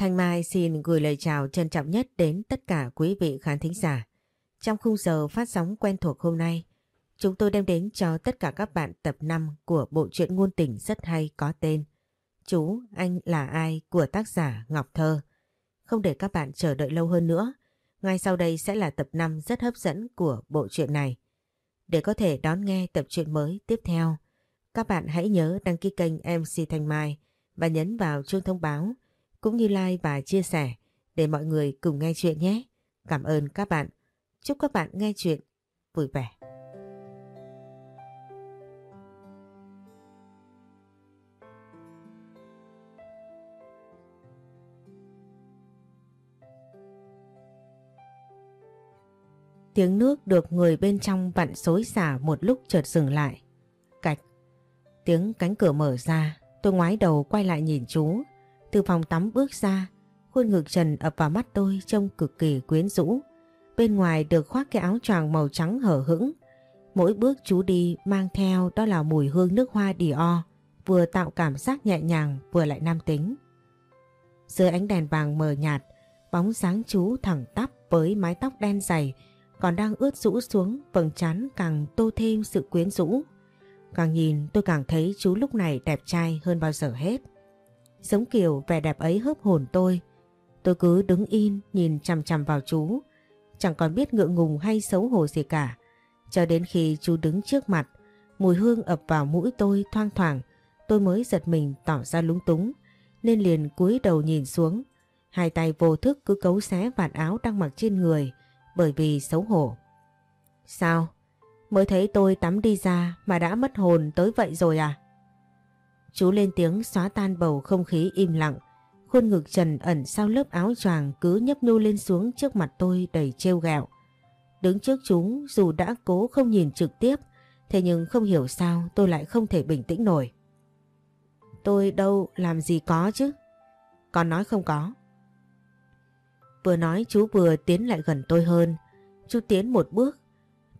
Thanh Mai xin gửi lời chào trân trọng nhất đến tất cả quý vị khán thính giả. Trong khung giờ phát sóng quen thuộc hôm nay, chúng tôi đem đến cho tất cả các bạn tập 5 của bộ truyện ngôn tình rất hay có tên Chú, anh là ai của tác giả Ngọc Thơ. Không để các bạn chờ đợi lâu hơn nữa, ngay sau đây sẽ là tập 5 rất hấp dẫn của bộ truyện này. Để có thể đón nghe tập truyện mới tiếp theo, các bạn hãy nhớ đăng ký kênh MC Thanh Mai và nhấn vào chuông thông báo cũng như like và chia sẻ để mọi người cùng nghe chuyện nhé. Cảm ơn các bạn. Chúc các bạn nghe chuyện vui vẻ. Tiếng nước được người bên trong vặn xối xả một lúc chợt dừng lại. Cạch. Tiếng cánh cửa mở ra, tôi ngoái đầu quay lại nhìn chú. Từ phòng tắm bước ra, khuôn ngực trần ập vào mắt tôi trông cực kỳ quyến rũ. Bên ngoài được khoác cái áo choàng màu trắng hở hững. Mỗi bước chú đi mang theo đó là mùi hương nước hoa Dior, vừa tạo cảm giác nhẹ nhàng vừa lại nam tính. Dưới ánh đèn vàng mờ nhạt, bóng dáng chú thẳng tắp với mái tóc đen dày còn đang ướt rũ xuống vầng trán càng tô thêm sự quyến rũ. Càng nhìn tôi càng thấy chú lúc này đẹp trai hơn bao giờ hết. Giống kiểu vẻ đẹp ấy hớp hồn tôi. Tôi cứ đứng in nhìn chằm chằm vào chú. Chẳng còn biết ngượng ngùng hay xấu hổ gì cả. Cho đến khi chú đứng trước mặt, mùi hương ập vào mũi tôi thoang thoảng, tôi mới giật mình tỏ ra lúng túng, nên liền cúi đầu nhìn xuống. Hai tay vô thức cứ cấu xé vạt áo đang mặc trên người, bởi vì xấu hổ. Sao? Mới thấy tôi tắm đi ra mà đã mất hồn tới vậy rồi à? Chú lên tiếng xóa tan bầu không khí im lặng. Khuôn ngực trần ẩn sau lớp áo choàng cứ nhấp nhô lên xuống trước mặt tôi đầy trêu ghẹo. Đứng trước chúng dù đã cố không nhìn trực tiếp, thế nhưng không hiểu sao tôi lại không thể bình tĩnh nổi. Tôi đâu làm gì có chứ? Còn nói không có. Vừa nói chú vừa tiến lại gần tôi hơn. Chú tiến một bước.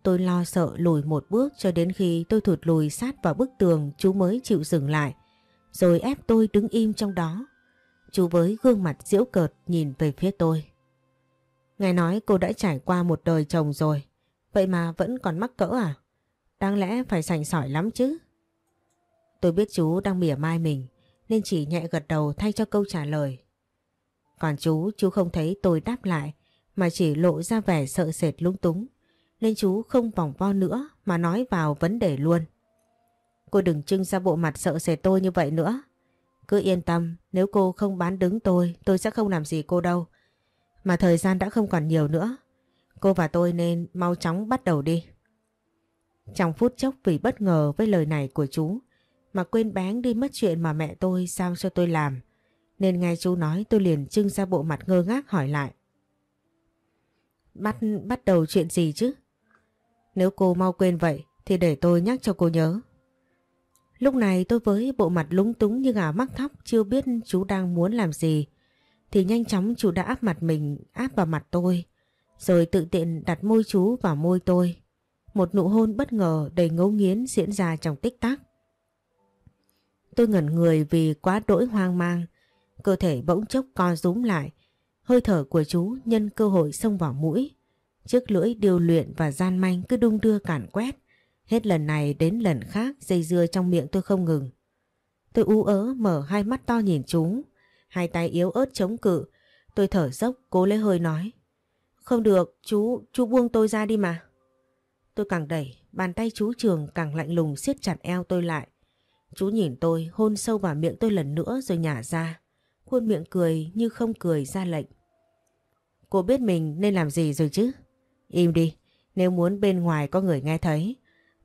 Tôi lo sợ lùi một bước cho đến khi tôi thụt lùi sát vào bức tường chú mới chịu dừng lại. Rồi ép tôi đứng im trong đó. Chú với gương mặt diễu cợt nhìn về phía tôi. Ngài nói cô đã trải qua một đời chồng rồi. Vậy mà vẫn còn mắc cỡ à? Đáng lẽ phải sành sỏi lắm chứ. Tôi biết chú đang mỉa mai mình nên chỉ nhẹ gật đầu thay cho câu trả lời. Còn chú, chú không thấy tôi đáp lại mà chỉ lộ ra vẻ sợ sệt lung túng. Nên chú không vòng vo nữa mà nói vào vấn đề luôn. Cô đừng trưng ra bộ mặt sợ sệt tôi như vậy nữa. Cứ yên tâm, nếu cô không bán đứng tôi, tôi sẽ không làm gì cô đâu. Mà thời gian đã không còn nhiều nữa. Cô và tôi nên mau chóng bắt đầu đi. Trong phút chốc vì bất ngờ với lời này của chú, mà quên bén đi mất chuyện mà mẹ tôi sao cho tôi làm. Nên nghe chú nói tôi liền trưng ra bộ mặt ngơ ngác hỏi lại. Bắt, bắt đầu chuyện gì chứ? Nếu cô mau quên vậy thì để tôi nhắc cho cô nhớ. Lúc này tôi với bộ mặt lúng túng như gà mắc thóc, chưa biết chú đang muốn làm gì. Thì nhanh chóng chú đã áp mặt mình, áp vào mặt tôi. Rồi tự tiện đặt môi chú vào môi tôi. Một nụ hôn bất ngờ đầy ngấu nghiến diễn ra trong tích tắc. Tôi ngẩn người vì quá đỗi hoang mang. Cơ thể bỗng chốc co rúm lại. Hơi thở của chú nhân cơ hội xông vào mũi. Chiếc lưỡi điều luyện và gian manh cứ đung đưa cản quét. Hết lần này đến lần khác dây dưa trong miệng tôi không ngừng. Tôi u ớ mở hai mắt to nhìn chú. Hai tay yếu ớt chống cự. Tôi thở dốc cố lấy hơi nói. Không được, chú, chú buông tôi ra đi mà. Tôi càng đẩy, bàn tay chú Trường càng lạnh lùng siết chặt eo tôi lại. Chú nhìn tôi hôn sâu vào miệng tôi lần nữa rồi nhả ra. Khuôn miệng cười như không cười ra lệnh. Cô biết mình nên làm gì rồi chứ? Im đi, nếu muốn bên ngoài có người nghe thấy.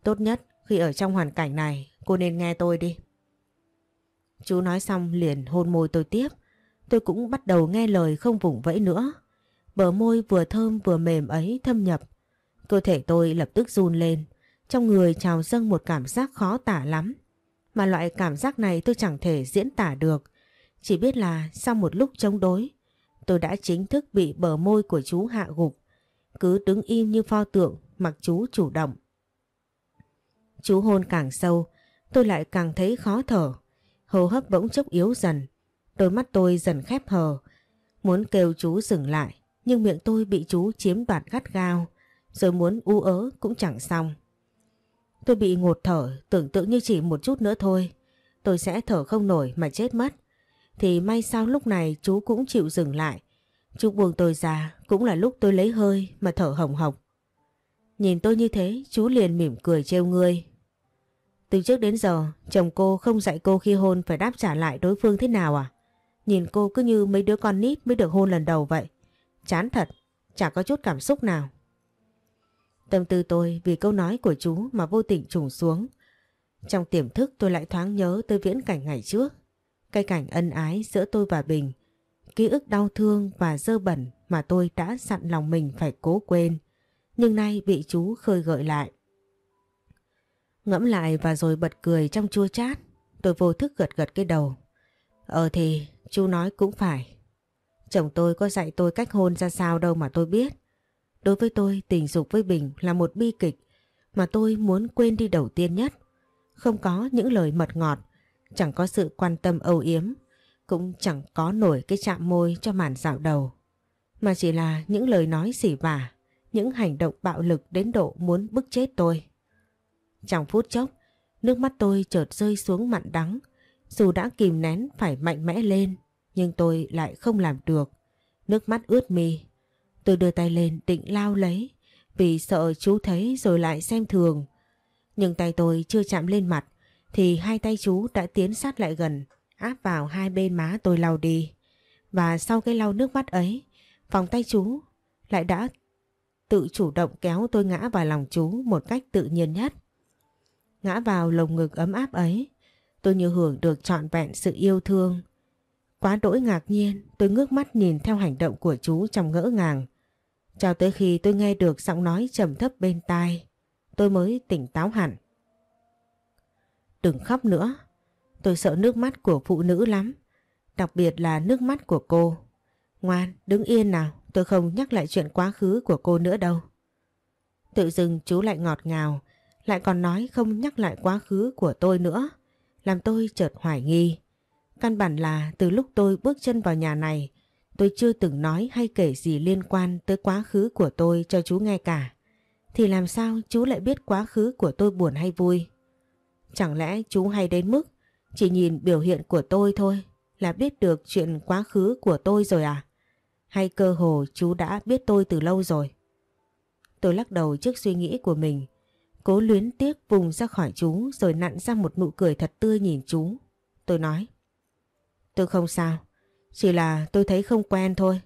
Tốt nhất khi ở trong hoàn cảnh này cô nên nghe tôi đi. Chú nói xong liền hôn môi tôi tiếp. Tôi cũng bắt đầu nghe lời không vùng vẫy nữa. Bờ môi vừa thơm vừa mềm ấy thâm nhập. Cơ thể tôi lập tức run lên. Trong người trào dâng một cảm giác khó tả lắm. Mà loại cảm giác này tôi chẳng thể diễn tả được. Chỉ biết là sau một lúc chống đối, tôi đã chính thức bị bờ môi của chú hạ gục. Cứ đứng im như pho tượng mặc chú chủ động. Chú hôn càng sâu, tôi lại càng thấy khó thở. Hô hấp bỗng chốc yếu dần. Đôi mắt tôi dần khép hờ. Muốn kêu chú dừng lại, nhưng miệng tôi bị chú chiếm đoạt gắt gao, rồi muốn u ớ cũng chẳng xong. Tôi bị ngột thở, tưởng tượng như chỉ một chút nữa thôi, tôi sẽ thở không nổi mà chết mất. Thì may sao lúc này chú cũng chịu dừng lại. Chú buông tôi ra, cũng là lúc tôi lấy hơi mà thở hồng hộc. Nhìn tôi như thế, chú liền mỉm cười trêu ngươi. Từ trước đến giờ, chồng cô không dạy cô khi hôn phải đáp trả lại đối phương thế nào à? Nhìn cô cứ như mấy đứa con nít mới được hôn lần đầu vậy. Chán thật, chả có chút cảm xúc nào. Tâm tư tôi vì câu nói của chú mà vô tình trùng xuống. Trong tiềm thức tôi lại thoáng nhớ tới viễn cảnh ngày trước. Cái cảnh ân ái giữa tôi và Bình. Ký ức đau thương và dơ bẩn mà tôi đã dặn lòng mình phải cố quên. Nhưng nay bị chú khơi gợi lại. Ngẫm lại và rồi bật cười trong chua chát. Tôi vô thức gật gật cái đầu. Ờ thì chú nói cũng phải. Chồng tôi có dạy tôi cách hôn ra sao đâu mà tôi biết. Đối với tôi tình dục với Bình là một bi kịch mà tôi muốn quên đi đầu tiên nhất. Không có những lời mật ngọt, chẳng có sự quan tâm âu yếm, cũng chẳng có nổi cái chạm môi cho màn dạo đầu. Mà chỉ là những lời nói xỉ vả, những hành động bạo lực đến độ muốn bức chết tôi. Trong phút chốc, nước mắt tôi chợt rơi xuống mặn đắng. Dù đã kìm nén phải mạnh mẽ lên, nhưng tôi lại không làm được. Nước mắt ướt mi. Tôi đưa tay lên định lao lấy, vì sợ chú thấy rồi lại xem thường. Nhưng tay tôi chưa chạm lên mặt, thì hai tay chú đã tiến sát lại gần, áp vào hai bên má tôi lau đi. Và sau cái lau nước mắt ấy, vòng tay chú lại đã tự chủ động kéo tôi ngã vào lòng chú một cách tự nhiên nhất. Ngã vào lồng ngực ấm áp ấy, tôi như hưởng được trọn vẹn sự yêu thương. Quá đỗi ngạc nhiên, tôi ngước mắt nhìn theo hành động của chú trong ngỡ ngàng. Cho tới khi tôi nghe được giọng nói trầm thấp bên tai, tôi mới tỉnh táo hẳn. Đừng khóc nữa, tôi sợ nước mắt của phụ nữ lắm, đặc biệt là nước mắt của cô. Ngoan, đứng yên nào, tôi không nhắc lại chuyện quá khứ của cô nữa đâu. Tự dưng chú lại ngọt ngào, lại còn nói không nhắc lại quá khứ của tôi nữa, làm tôi chợt hoài nghi. Căn bản là từ lúc tôi bước chân vào nhà này, tôi chưa từng nói hay kể gì liên quan tới quá khứ của tôi cho chú nghe cả. Thì làm sao chú lại biết quá khứ của tôi buồn hay vui? Chẳng lẽ chú hay đến mức chỉ nhìn biểu hiện của tôi thôi là biết được chuyện quá khứ của tôi rồi à? Hay cơ hồ chú đã biết tôi từ lâu rồi? Tôi lắc đầu trước suy nghĩ của mình Cố luyến tiếc vùng ra khỏi chú rồi nặn ra một nụ cười thật tươi nhìn chú. Tôi nói. Tôi không sao. Chỉ là tôi thấy không quen thôi.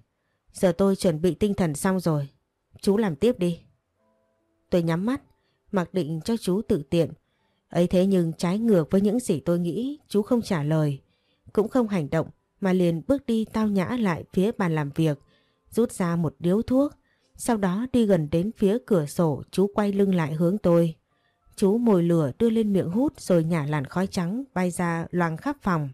Giờ tôi chuẩn bị tinh thần xong rồi. Chú làm tiếp đi. Tôi nhắm mắt, mặc định cho chú tự tiện. Ấy thế nhưng trái ngược với những gì tôi nghĩ, chú không trả lời. Cũng không hành động, mà liền bước đi tao nhã lại phía bàn làm việc, rút ra một điếu thuốc, sau đó đi gần đến phía cửa sổ chú quay lưng lại hướng tôi. Chú mồi lửa đưa lên miệng hút rồi nhả làn khói trắng bay ra loang khắp phòng.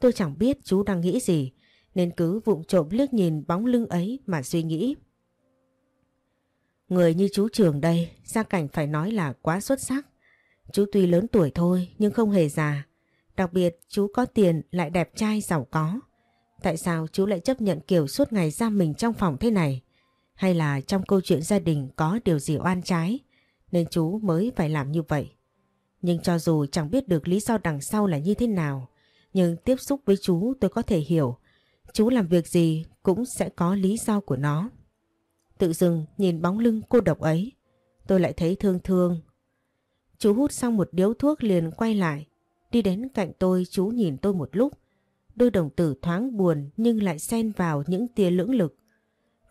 Tôi chẳng biết chú đang nghĩ gì nên cứ vụng trộm liếc nhìn bóng lưng ấy mà suy nghĩ. Người như chú trường đây, gia cảnh phải nói là quá xuất sắc. Chú tuy lớn tuổi thôi nhưng không hề già. Đặc biệt, chú có tiền lại đẹp trai giàu có. Tại sao chú lại chấp nhận kiểu suốt ngày giam mình trong phòng thế này? Hay là trong câu chuyện gia đình có điều gì oan trái, nên chú mới phải làm như vậy. Nhưng cho dù chẳng biết được lý do đằng sau là như thế nào, nhưng tiếp xúc với chú tôi có thể hiểu chú làm việc gì cũng sẽ có lý do của nó. Tự dưng nhìn bóng lưng cô độc ấy, tôi lại thấy thương thương. Chú hút xong một điếu thuốc liền quay lại đi đến cạnh tôi chú nhìn tôi một lúc đôi đồng tử thoáng buồn nhưng lại xen vào những tia lưỡng lực.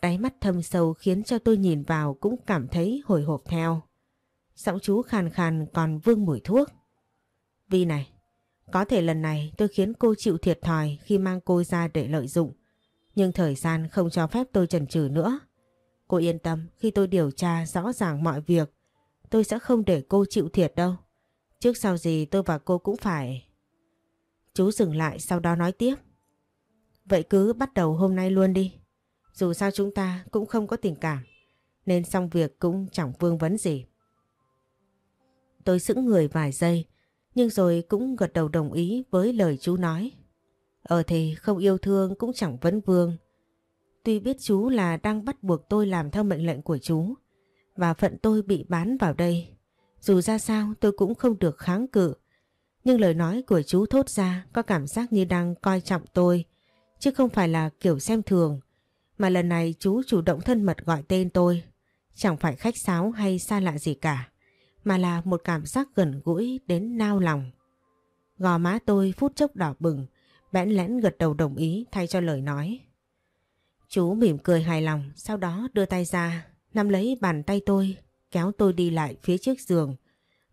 Đáy mắt thâm sâu khiến cho tôi nhìn vào cũng cảm thấy hồi hộp theo. Giọng chú khàn khàn còn vương mùi thuốc. Vi này, có thể lần này tôi khiến cô chịu thiệt thòi khi mang cô ra để lợi dụng. Nhưng thời gian không cho phép tôi chần chừ nữa. Cô yên tâm khi tôi điều tra rõ ràng mọi việc, tôi sẽ không để cô chịu thiệt đâu. Trước sau gì tôi và cô cũng phải... Chú dừng lại sau đó nói tiếp. Vậy cứ bắt đầu hôm nay luôn đi. Dù sao chúng ta cũng không có tình cảm, nên xong việc cũng chẳng vương vấn gì. Tôi sững người vài giây, nhưng rồi cũng gật đầu đồng ý với lời chú nói. Ờ thì không yêu thương cũng chẳng vấn vương, Tuy biết chú là đang bắt buộc tôi làm theo mệnh lệnh của chú và phận tôi bị bán vào đây. Dù ra sao tôi cũng không được kháng cự. Nhưng lời nói của chú thốt ra có cảm giác như đang coi trọng tôi chứ không phải là kiểu xem thường. Mà lần này chú chủ động thân mật gọi tên tôi. Chẳng phải khách sáo hay xa lạ gì cả mà là một cảm giác gần gũi đến nao lòng. Gò má tôi phút chốc đỏ bừng, bẽn lẽn gật đầu đồng ý thay cho lời nói. Chú mỉm cười hài lòng, sau đó đưa tay ra, nắm lấy bàn tay tôi, kéo tôi đi lại phía trước giường.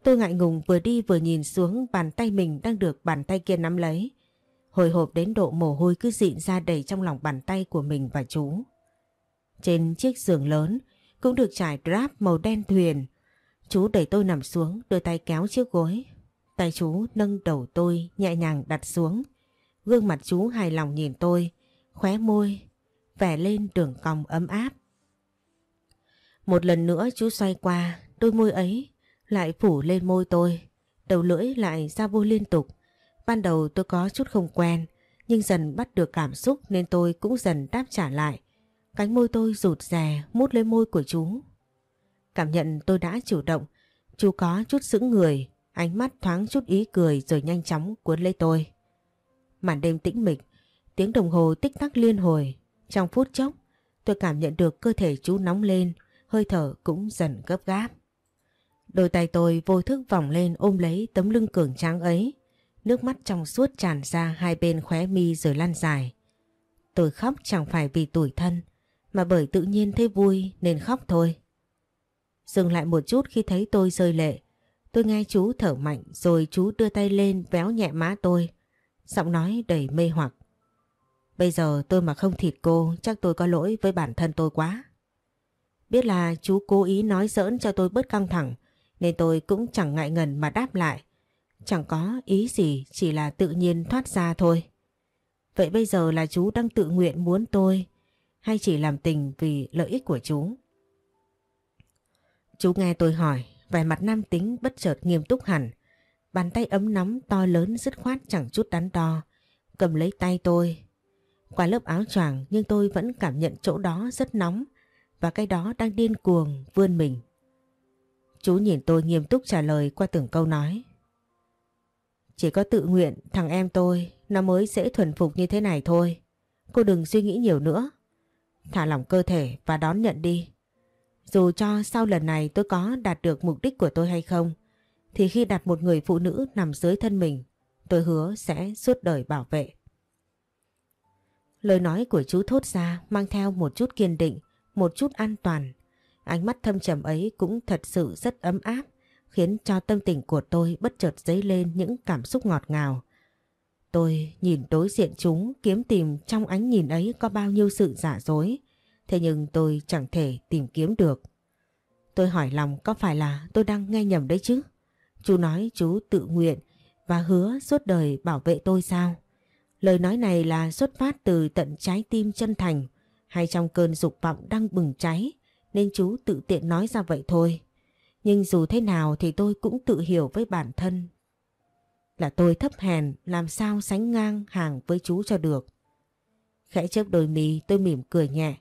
Tôi ngại ngùng vừa đi vừa nhìn xuống bàn tay mình đang được bàn tay kia nắm lấy. Hồi hộp đến độ mồ hôi cứ dịn ra đầy trong lòng bàn tay của mình và chú. Trên chiếc giường lớn cũng được trải drap màu đen thuyền. Chú đẩy tôi nằm xuống, đưa tay kéo chiếc gối. Tay chú nâng đầu tôi nhẹ nhàng đặt xuống. Gương mặt chú hài lòng nhìn tôi, khóe môi, vẻ lên đường cong ấm áp. Một lần nữa chú xoay qua, đôi môi ấy lại phủ lên môi tôi, đầu lưỡi lại ra vô liên tục. Ban đầu tôi có chút không quen, nhưng dần bắt được cảm xúc nên tôi cũng dần đáp trả lại. Cánh môi tôi rụt rè mút lên môi của chú. Cảm nhận tôi đã chủ động, chú có chút sững người, ánh mắt thoáng chút ý cười rồi nhanh chóng cuốn lấy tôi. Màn đêm tĩnh mịch, tiếng đồng hồ tích tắc liên hồi. Trong phút chốc, tôi cảm nhận được cơ thể chú nóng lên, hơi thở cũng dần gấp gáp. Đôi tay tôi vô thức vòng lên ôm lấy tấm lưng cường tráng ấy. Nước mắt trong suốt tràn ra hai bên khóe mi rồi lan dài. Tôi khóc chẳng phải vì tủi thân, mà bởi tự nhiên thấy vui nên khóc thôi. Dừng lại một chút khi thấy tôi rơi lệ. Tôi nghe chú thở mạnh rồi chú đưa tay lên véo nhẹ má tôi. Giọng nói đầy mê hoặc. Bây giờ tôi mà không thịt cô chắc tôi có lỗi với bản thân tôi quá. Biết là chú cố ý nói giỡn cho tôi bớt căng thẳng nên tôi cũng chẳng ngại ngần mà đáp lại. Chẳng có ý gì chỉ là tự nhiên thoát ra thôi. Vậy bây giờ là chú đang tự nguyện muốn tôi hay chỉ làm tình vì lợi ích của chú? Chú nghe tôi hỏi, vẻ mặt nam tính bất chợt nghiêm túc hẳn. Bàn tay ấm nóng to lớn dứt khoát chẳng chút đắn đo, cầm lấy tay tôi. Qua lớp áo choàng nhưng tôi vẫn cảm nhận chỗ đó rất nóng và cái đó đang điên cuồng vươn mình. Chú nhìn tôi nghiêm túc trả lời qua từng câu nói. Chỉ có tự nguyện thằng em tôi nó mới dễ thuần phục như thế này thôi. Cô đừng suy nghĩ nhiều nữa. Thả lỏng cơ thể và đón nhận đi. Dù cho sau lần này tôi có đạt được mục đích của tôi hay không, thì khi đặt một người phụ nữ nằm dưới thân mình, tôi hứa sẽ suốt đời bảo vệ. Lời nói của chú thốt ra mang theo một chút kiên định, một chút an toàn. Ánh mắt thâm trầm ấy cũng thật sự rất ấm áp, khiến cho tâm tình của tôi bất chợt dấy lên những cảm xúc ngọt ngào. Tôi nhìn đối diện chúng kiếm tìm trong ánh nhìn ấy có bao nhiêu sự giả dối, thế nhưng tôi chẳng thể tìm kiếm được. Tôi hỏi lòng có phải là tôi đang nghe nhầm đấy chứ? Chú nói chú tự nguyện và hứa suốt đời bảo vệ tôi sao? Lời nói này là xuất phát từ tận trái tim chân thành hay trong cơn dục vọng đang bừng cháy nên chú tự tiện nói ra vậy thôi. Nhưng dù thế nào thì tôi cũng tự hiểu với bản thân là tôi thấp hèn làm sao sánh ngang hàng với chú cho được. Khẽ chớp đôi mì tôi mỉm cười nhẹ.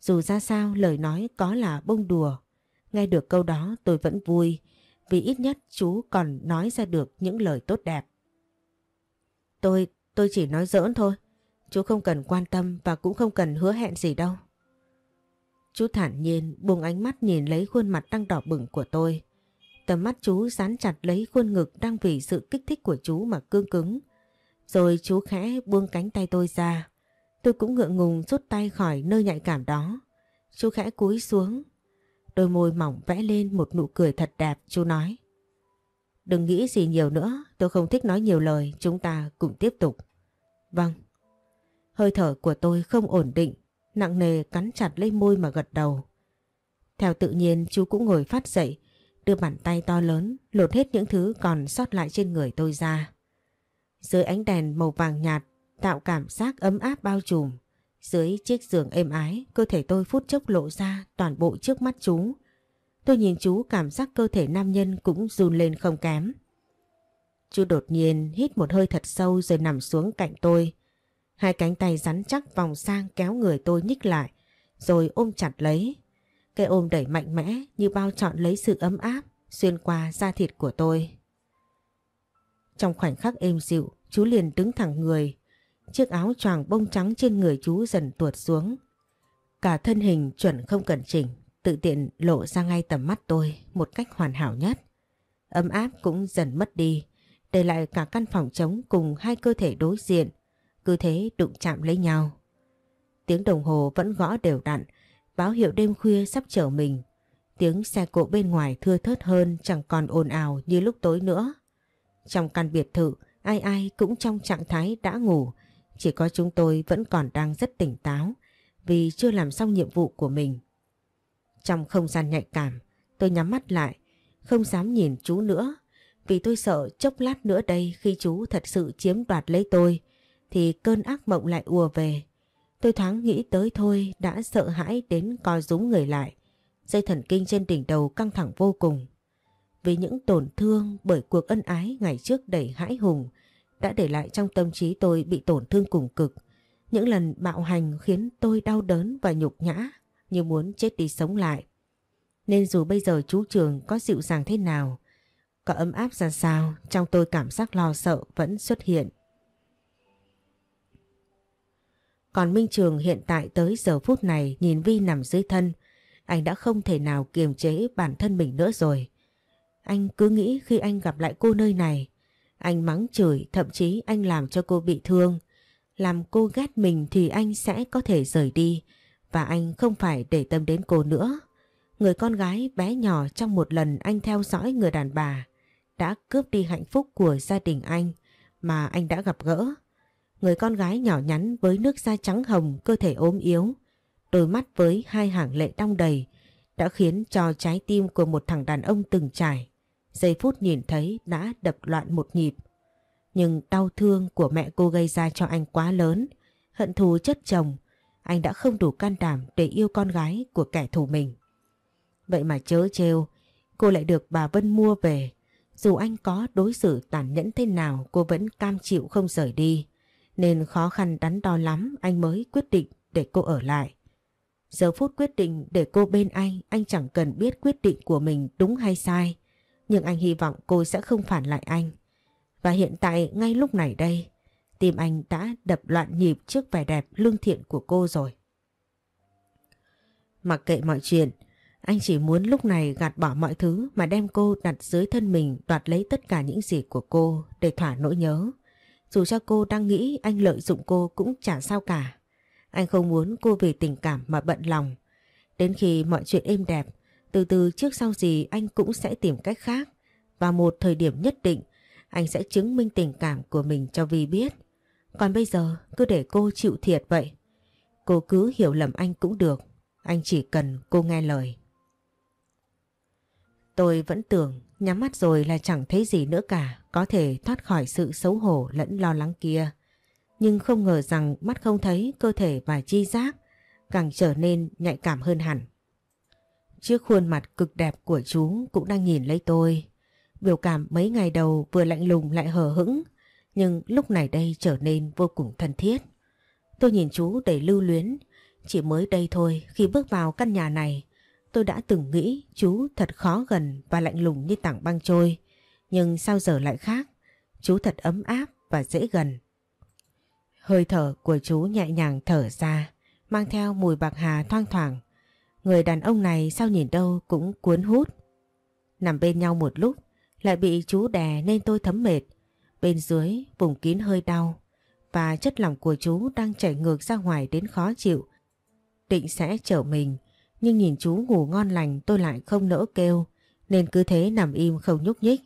Dù ra sao lời nói có là bông đùa. Nghe được câu đó tôi vẫn vui vì ít nhất chú còn nói ra được những lời tốt đẹp. Tôi, tôi chỉ nói giỡn thôi. Chú không cần quan tâm và cũng không cần hứa hẹn gì đâu. Chú thản nhiên buông ánh mắt nhìn lấy khuôn mặt đang đỏ bừng của tôi. Tầm mắt chú dán chặt lấy khuôn ngực đang vì sự kích thích của chú mà cương cứng. Rồi chú khẽ buông cánh tay tôi ra. Tôi cũng ngượng ngùng rút tay khỏi nơi nhạy cảm đó. Chú khẽ cúi xuống. Đôi môi mỏng vẽ lên một nụ cười thật đẹp, chú nói. Đừng nghĩ gì nhiều nữa, tôi không thích nói nhiều lời, chúng ta cùng tiếp tục. Vâng. Hơi thở của tôi không ổn định, nặng nề cắn chặt lấy môi mà gật đầu. Theo tự nhiên chú cũng ngồi phát dậy, đưa bàn tay to lớn lột hết những thứ còn sót lại trên người tôi ra. Dưới ánh đèn màu vàng nhạt tạo cảm giác ấm áp bao trùm. Dưới chiếc giường êm ái, cơ thể tôi phút chốc lộ ra toàn bộ trước mắt chú. Tôi nhìn chú cảm giác cơ thể nam nhân cũng run lên không kém. Chú đột nhiên hít một hơi thật sâu rồi nằm xuống cạnh tôi. Hai cánh tay rắn chắc vòng sang kéo người tôi nhích lại, rồi ôm chặt lấy. Cái ôm đẩy mạnh mẽ như bao trọn lấy sự ấm áp xuyên qua da thịt của tôi. Trong khoảnh khắc êm dịu, chú liền đứng thẳng người. Chiếc áo choàng bông trắng trên người chú dần tuột xuống. Cả thân hình chuẩn không cần chỉnh, tự tiện lộ ra ngay tầm mắt tôi một cách hoàn hảo nhất. Ấm áp cũng dần mất đi, để lại cả căn phòng trống cùng hai cơ thể đối diện, cứ thế đụng chạm lấy nhau. Tiếng đồng hồ vẫn gõ đều đặn, báo hiệu đêm khuya sắp trở mình. Tiếng xe cộ bên ngoài thưa thớt hơn chẳng còn ồn ào như lúc tối nữa. Trong căn biệt thự, ai ai cũng trong trạng thái đã ngủ, chỉ có chúng tôi vẫn còn đang rất tỉnh táo vì chưa làm xong nhiệm vụ của mình. Trong không gian nhạy cảm, tôi nhắm mắt lại, không dám nhìn chú nữa vì tôi sợ chốc lát nữa đây khi chú thật sự chiếm đoạt lấy tôi thì cơn ác mộng lại ùa về. Tôi thoáng nghĩ tới thôi đã sợ hãi đến co rúm người lại. Dây thần kinh trên đỉnh đầu căng thẳng vô cùng. Vì những tổn thương bởi cuộc ân ái ngày trước đầy hãi hùng đã để lại trong tâm trí tôi bị tổn thương cùng cực. Những lần bạo hành khiến tôi đau đớn và nhục nhã như muốn chết đi sống lại. Nên dù bây giờ chú Trường có dịu dàng thế nào, có ấm áp ra sao, trong tôi cảm giác lo sợ vẫn xuất hiện. Còn Minh Trường hiện tại tới giờ phút này nhìn Vi nằm dưới thân, anh đã không thể nào kiềm chế bản thân mình nữa rồi. Anh cứ nghĩ khi anh gặp lại cô nơi này, anh mắng chửi, thậm chí anh làm cho cô bị thương. Làm cô ghét mình thì anh sẽ có thể rời đi và anh không phải để tâm đến cô nữa. Người con gái bé nhỏ trong một lần anh theo dõi người đàn bà đã cướp đi hạnh phúc của gia đình anh mà anh đã gặp gỡ. Người con gái nhỏ nhắn với nước da trắng hồng, cơ thể ốm yếu, đôi mắt với hai hàng lệ đong đầy đã khiến cho trái tim của một thằng đàn ông từng trải. Giây phút nhìn thấy đã đập loạn một nhịp. Nhưng đau thương của mẹ cô gây ra cho anh quá lớn, hận thù chất chồng, anh đã không đủ can đảm để yêu con gái của kẻ thù mình. Vậy mà chớ trêu, cô lại được bà Vân mua về. Dù anh có đối xử tàn nhẫn thế nào cô vẫn cam chịu không rời đi. Nên khó khăn đắn đo lắm anh mới quyết định để cô ở lại. Giờ phút quyết định để cô bên anh, anh chẳng cần biết quyết định của mình đúng hay sai. Nhưng anh hy vọng cô sẽ không phản lại anh. Và hiện tại ngay lúc này đây, tim anh đã đập loạn nhịp trước vẻ đẹp lương thiện của cô rồi. Mặc kệ mọi chuyện, anh chỉ muốn lúc này gạt bỏ mọi thứ mà đem cô đặt dưới thân mình đoạt lấy tất cả những gì của cô để thỏa nỗi nhớ. Dù cho cô đang nghĩ anh lợi dụng cô cũng chả sao cả. Anh không muốn cô vì tình cảm mà bận lòng. Đến khi mọi chuyện êm đẹp, từ từ trước sau gì anh cũng sẽ tìm cách khác. Và một thời điểm nhất định, anh sẽ chứng minh tình cảm của mình cho Vi biết. Còn bây giờ cứ để cô chịu thiệt vậy. Cô cứ hiểu lầm anh cũng được. Anh chỉ cần cô nghe lời. Tôi vẫn tưởng nhắm mắt rồi là chẳng thấy gì nữa cả, có thể thoát khỏi sự xấu hổ lẫn lo lắng kia. Nhưng không ngờ rằng mắt không thấy cơ thể và chi giác càng trở nên nhạy cảm hơn hẳn. Chiếc khuôn mặt cực đẹp của chú cũng đang nhìn lấy tôi. Biểu cảm mấy ngày đầu vừa lạnh lùng lại hờ hững, nhưng lúc này đây trở nên vô cùng thân thiết. Tôi nhìn chú đầy lưu luyến, chỉ mới đây thôi khi bước vào căn nhà này, tôi đã từng nghĩ chú thật khó gần và lạnh lùng như tảng băng trôi. Nhưng sao giờ lại khác, chú thật ấm áp và dễ gần. Hơi thở của chú nhẹ nhàng thở ra, mang theo mùi bạc hà thoang thoảng. Người đàn ông này sao nhìn đâu cũng cuốn hút. Nằm bên nhau một lúc, lại bị chú đè nên tôi thấm mệt. Bên dưới vùng kín hơi đau và chất lỏng của chú đang chảy ngược ra ngoài đến khó chịu. Định sẽ chở mình, nhưng nhìn chú ngủ ngon lành tôi lại không nỡ kêu nên cứ thế nằm im không nhúc nhích,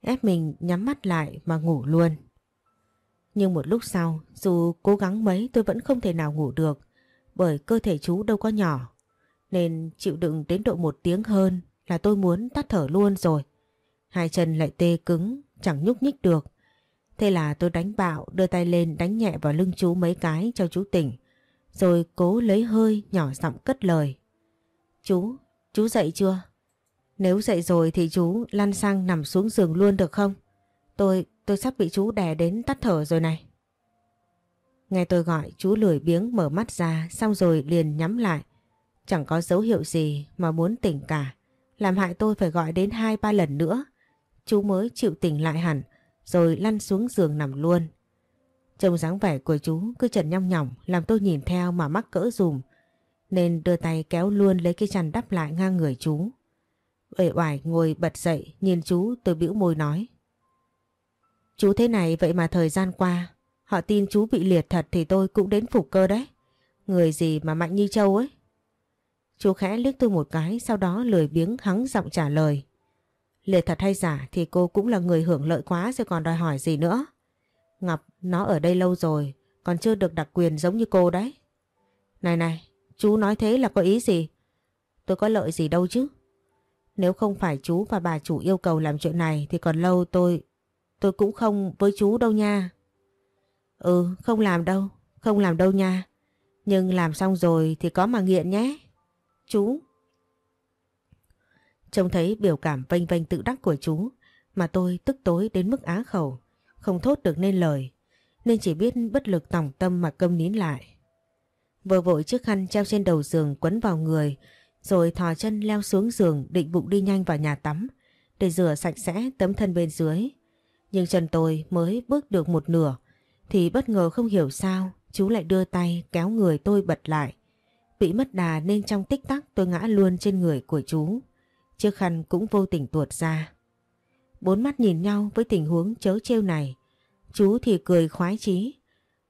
ép mình nhắm mắt lại mà ngủ luôn. Nhưng một lúc sau, dù cố gắng mấy tôi vẫn không thể nào ngủ được bởi cơ thể chú đâu có nhỏ. Nên chịu đựng đến độ một tiếng hơn là tôi muốn tắt thở luôn rồi. Hai chân lại tê cứng, chẳng nhúc nhích được. Thế là tôi đánh bạo, đưa tay lên đánh nhẹ vào lưng chú mấy cái cho chú tỉnh. Rồi cố lấy hơi nhỏ giọng cất lời. Chú, chú dậy chưa? Nếu dậy rồi thì chú lăn sang nằm xuống giường luôn được không? Tôi, tôi sắp bị chú đè đến tắt thở rồi này. Nghe tôi gọi chú lười biếng mở mắt ra xong rồi liền nhắm lại. Chẳng có dấu hiệu gì mà muốn tỉnh cả. Làm hại tôi phải gọi đến hai ba lần nữa. Chú mới chịu tỉnh lại hẳn rồi lăn xuống giường nằm luôn. Trông dáng vẻ của chú cứ trần nhong nhỏng làm tôi nhìn theo mà mắc cỡ dùm. Nên đưa tay kéo luôn lấy cái chăn đắp lại ngang người chú. Uể oải ngồi bật dậy nhìn chú tôi bĩu môi nói. Chú thế này vậy mà thời gian qua họ tin chú bị liệt thật thì tôi cũng đến phục cơ đấy. Người gì mà mạnh như châu ấy. Chú khẽ liếc tôi một cái sau đó lười biếng hắng giọng trả lời. Liệt thật hay giả thì cô cũng là người hưởng lợi quá rồi còn đòi hỏi gì nữa. Ngọc nó ở đây lâu rồi còn chưa được đặc quyền giống như cô đấy. Này này, chú nói thế là có ý gì? Tôi có lợi gì đâu chứ. Nếu không phải chú và bà chủ yêu cầu làm chuyện này thì còn lâu tôi... Tôi cũng không với chú đâu nha. Ừ, không làm đâu, không làm đâu nha. Nhưng làm xong rồi thì có mà nghiện nhé. Chú. Trông thấy biểu cảm vênh vênh tự đắc của chú mà tôi tức tối đến mức á khẩu, không thốt được nên lời, nên chỉ biết bất lực tòng tâm mà câm nín lại. Vừa vội chiếc khăn treo trên đầu giường quấn vào người, rồi thò chân leo xuống giường định bụng đi nhanh vào nhà tắm để rửa sạch sẽ tấm thân bên dưới. Nhưng chân tôi mới bước được một nửa thì bất ngờ không hiểu sao chú lại đưa tay kéo người tôi bật lại. Bị mất đà nên trong tích tắc tôi ngã luôn trên người của chú. Chiếc khăn cũng vô tình tuột ra. Bốn mắt nhìn nhau với tình huống chớ trêu này. Chú thì cười khoái chí.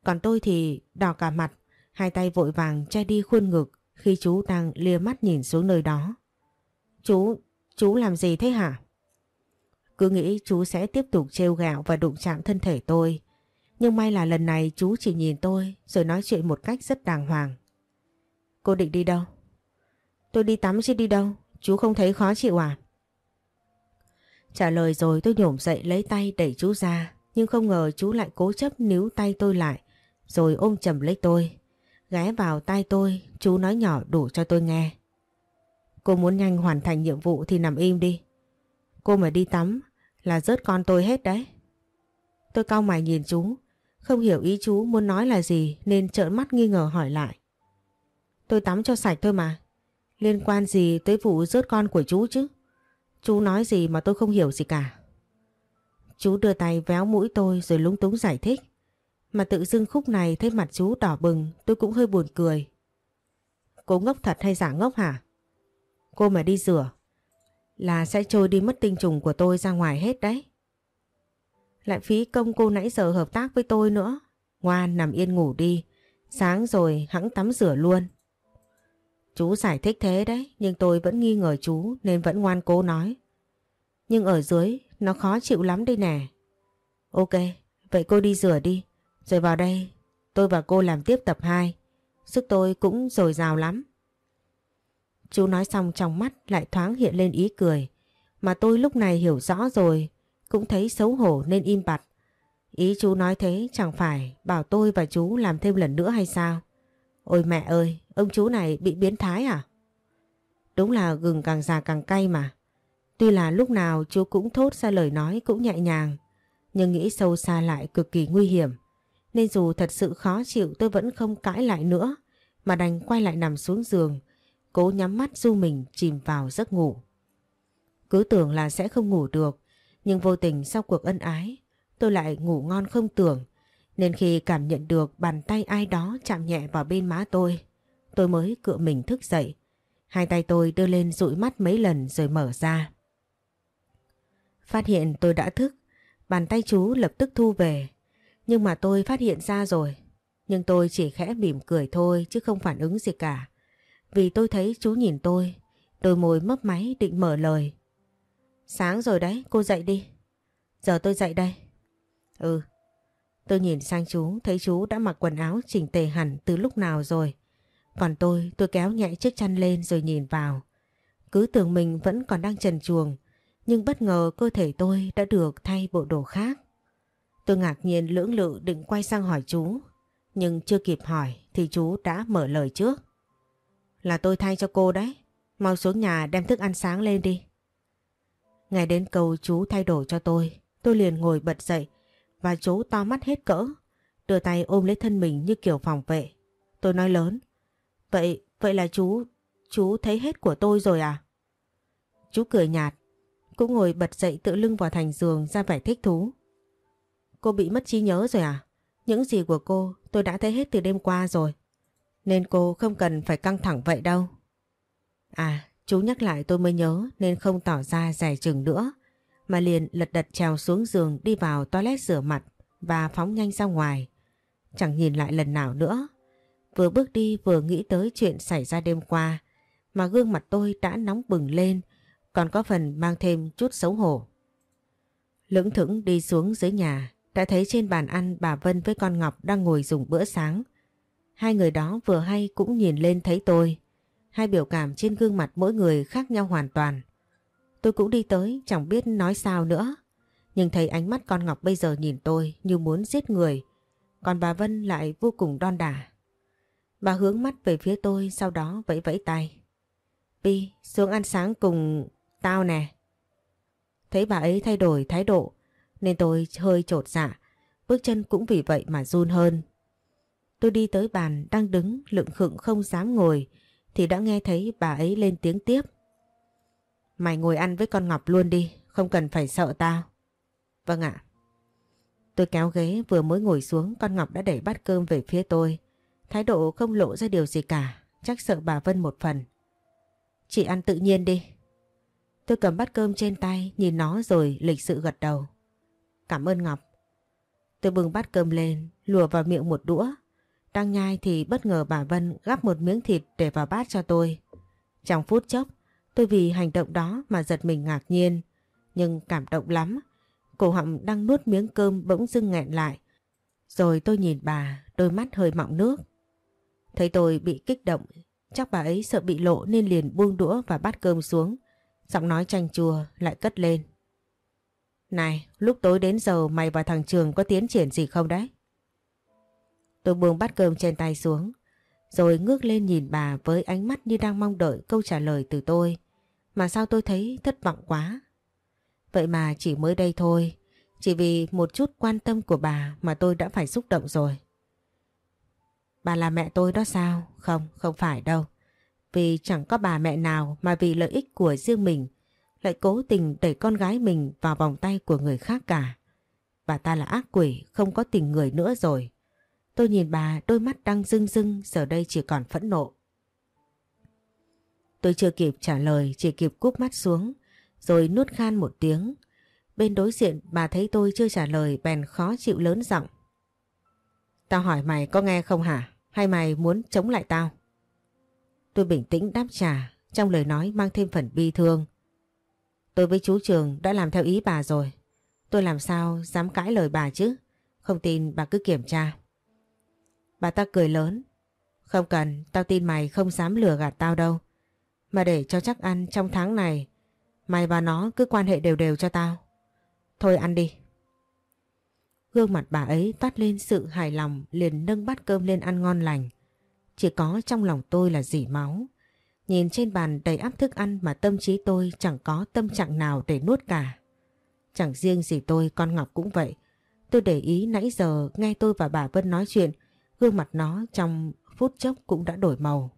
Còn tôi thì đỏ cả mặt, hai tay vội vàng che đi khuôn ngực khi chú đang lia mắt nhìn xuống nơi đó. Chú, chú làm gì thế hả? Cứ nghĩ chú sẽ tiếp tục trêu gạo và đụng chạm thân thể tôi. Nhưng may là lần này chú chỉ nhìn tôi rồi nói chuyện một cách rất đàng hoàng. Cô định đi đâu? Tôi đi tắm chứ đi đâu, chú không thấy khó chịu à? Trả lời rồi tôi nhổm dậy lấy tay đẩy chú ra, nhưng không ngờ chú lại cố chấp níu tay tôi lại, rồi ôm chầm lấy tôi. Ghé vào tai tôi, chú nói nhỏ đủ cho tôi nghe. Cô muốn nhanh hoàn thành nhiệm vụ thì nằm im đi. Cô mà đi tắm là rớt con tôi hết đấy. Tôi cau mày nhìn chú, không hiểu ý chú muốn nói là gì nên trợn mắt nghi ngờ hỏi lại. Tôi tắm cho sạch thôi mà. Liên quan gì tới vụ rớt con của chú chứ? Chú nói gì mà tôi không hiểu gì cả. Chú đưa tay véo mũi tôi rồi lúng túng giải thích. Mà tự dưng khúc này thấy mặt chú đỏ bừng tôi cũng hơi buồn cười. Cô ngốc thật hay giả ngốc hả? Cô mà đi rửa là sẽ trôi đi mất tinh trùng của tôi ra ngoài hết đấy. Lại phí công cô nãy giờ hợp tác với tôi nữa. Ngoan nằm yên ngủ đi. Sáng rồi hẵng tắm rửa luôn. Chú giải thích thế đấy, nhưng tôi vẫn nghi ngờ chú nên vẫn ngoan cố nói. Nhưng ở dưới nó khó chịu lắm đây nè. Ok, vậy cô đi rửa đi. Rồi vào đây, tôi và cô làm tiếp tập 2. Sức tôi cũng dồi dào lắm. Chú nói xong trong mắt lại thoáng hiện lên ý cười. Mà tôi lúc này hiểu rõ rồi, cũng thấy xấu hổ nên im bặt. Ý chú nói thế chẳng phải bảo tôi và chú làm thêm lần nữa hay sao? Ôi mẹ ơi, ông chú này bị biến thái à? Đúng là gừng càng già càng cay mà. Tuy là lúc nào chú cũng thốt ra lời nói cũng nhẹ nhàng, nhưng nghĩ sâu xa lại cực kỳ nguy hiểm. Nên dù thật sự khó chịu tôi vẫn không cãi lại nữa, mà đành quay lại nằm xuống giường, cố nhắm mắt du mình chìm vào giấc ngủ. Cứ tưởng là sẽ không ngủ được, nhưng vô tình sau cuộc ân ái, tôi lại ngủ ngon không tưởng, nên khi cảm nhận được bàn tay ai đó chạm nhẹ vào bên má tôi, tôi mới cựa mình thức dậy. Hai tay tôi đưa lên dụi mắt mấy lần rồi mở ra. Phát hiện tôi đã thức, bàn tay chú lập tức thu về. Nhưng mà tôi phát hiện ra rồi. Nhưng tôi chỉ khẽ mỉm cười thôi chứ không phản ứng gì cả. Vì tôi thấy chú nhìn tôi, đôi môi mấp máy định mở lời. Sáng rồi đấy, cô dậy đi. Giờ tôi dậy đây. Ừ, Tôi nhìn sang chú, thấy chú đã mặc quần áo chỉnh tề hẳn từ lúc nào rồi. Còn tôi, tôi kéo nhẹ chiếc chăn lên rồi nhìn vào. Cứ tưởng mình vẫn còn đang trần chuồng, nhưng bất ngờ cơ thể tôi đã được thay bộ đồ khác. Tôi ngạc nhiên lưỡng lự định quay sang hỏi chú, nhưng chưa kịp hỏi thì chú đã mở lời trước. Là tôi thay cho cô đấy, mau xuống nhà đem thức ăn sáng lên đi. Ngày đến câu chú thay đổi cho tôi, tôi liền ngồi bật dậy và chú to mắt hết cỡ. đưa tay ôm lấy thân mình như kiểu phòng vệ. Tôi nói lớn. Vậy, vậy là chú, chú thấy hết của tôi rồi à? Chú cười nhạt, cũng ngồi bật dậy tự lưng vào thành giường ra vẻ thích thú. Cô bị mất trí nhớ rồi à? Những gì của cô tôi đã thấy hết từ đêm qua rồi. Nên cô không cần phải căng thẳng vậy đâu. À, chú nhắc lại tôi mới nhớ nên không tỏ ra rẻ chừng nữa. Mà liền lật đật trèo xuống giường đi vào toilet rửa mặt và phóng nhanh ra ngoài. Chẳng nhìn lại lần nào nữa. Vừa bước đi vừa nghĩ tới chuyện xảy ra đêm qua mà gương mặt tôi đã nóng bừng lên còn có phần mang thêm chút xấu hổ. Lưỡng thững đi xuống dưới nhà đã thấy trên bàn ăn bà Vân với con Ngọc đang ngồi dùng bữa sáng. Hai người đó vừa hay cũng nhìn lên thấy tôi. Hai biểu cảm trên gương mặt mỗi người khác nhau hoàn toàn. Tôi cũng đi tới, chẳng biết nói sao nữa. Nhưng thấy ánh mắt con Ngọc bây giờ nhìn tôi như muốn giết người. Còn bà Vân lại vô cùng đon đả. Bà hướng mắt về phía tôi, sau đó vẫy vẫy tay. Pi, xuống ăn sáng cùng tao nè. Thấy bà ấy thay đổi thái độ nên tôi hơi trột dạ. Bước chân cũng vì vậy mà run hơn. Tôi đi tới bàn đang đứng lựng khựng không dám ngồi thì đã nghe thấy bà ấy lên tiếng tiếp. Mày ngồi ăn với con Ngọc luôn đi, không cần phải sợ tao. Vâng ạ. Tôi kéo ghế vừa mới ngồi xuống con Ngọc đã đẩy bát cơm về phía tôi. Thái độ không lộ ra điều gì cả, chắc sợ bà Vân một phần. Chị ăn tự nhiên đi. Tôi cầm bát cơm trên tay, nhìn nó rồi lịch sự gật đầu. Cảm ơn Ngọc. Tôi bưng bát cơm lên, lùa vào miệng một đũa. Đang nhai thì bất ngờ bà Vân gắp một miếng thịt để vào bát cho tôi. Trong phút chốc, tôi vì hành động đó mà giật mình ngạc nhiên, nhưng cảm động lắm. Cổ họng đang nuốt miếng cơm bỗng dưng nghẹn lại. Rồi tôi nhìn bà, đôi mắt hơi mọng nước. Thấy tôi bị kích động, chắc bà ấy sợ bị lộ nên liền buông đũa và bát cơm xuống. Giọng nói chanh chua lại cất lên. Này, lúc tối đến giờ mày và thằng Trường có tiến triển gì không đấy? Tôi buông bát cơm trên tay xuống, rồi ngước lên nhìn bà với ánh mắt như đang mong đợi câu trả lời từ tôi. Mà sao tôi thấy thất vọng quá? Vậy mà chỉ mới đây thôi, chỉ vì một chút quan tâm của bà mà tôi đã phải xúc động rồi. Bà là mẹ tôi đó sao? Không, không phải đâu. Vì chẳng có bà mẹ nào mà vì lợi ích của riêng mình lại cố tình đẩy con gái mình vào vòng tay của người khác cả. Bà ta là ác quỷ, không có tình người nữa rồi. Tôi nhìn bà đôi mắt đang rưng rưng giờ đây chỉ còn phẫn nộ. Tôi chưa kịp trả lời chỉ kịp cúp mắt xuống rồi nuốt khan một tiếng. Bên đối diện bà thấy tôi chưa trả lời bèn khó chịu lớn giọng. Tao hỏi mày có nghe không hả? Hay mày muốn chống lại tao? Tôi bình tĩnh đáp trả trong lời nói mang thêm phần bi thương. Tôi với chú Trường đã làm theo ý bà rồi. Tôi làm sao dám cãi lời bà chứ? Không tin bà cứ kiểm tra. Bà ta cười lớn. Không cần, tao tin mày không dám lừa gạt tao đâu. Mà để cho chắc ăn trong tháng này, mày và nó cứ quan hệ đều đều cho tao. Thôi ăn đi. Gương mặt bà ấy toát lên sự hài lòng liền nâng bát cơm lên ăn ngon lành. Chỉ có trong lòng tôi là dỉ máu. Nhìn trên bàn đầy áp thức ăn mà tâm trí tôi chẳng có tâm trạng nào để nuốt cả. Chẳng riêng gì tôi, con Ngọc cũng vậy. Tôi để ý nãy giờ nghe tôi và bà Vân nói chuyện, gương mặt nó trong phút chốc cũng đã đổi màu.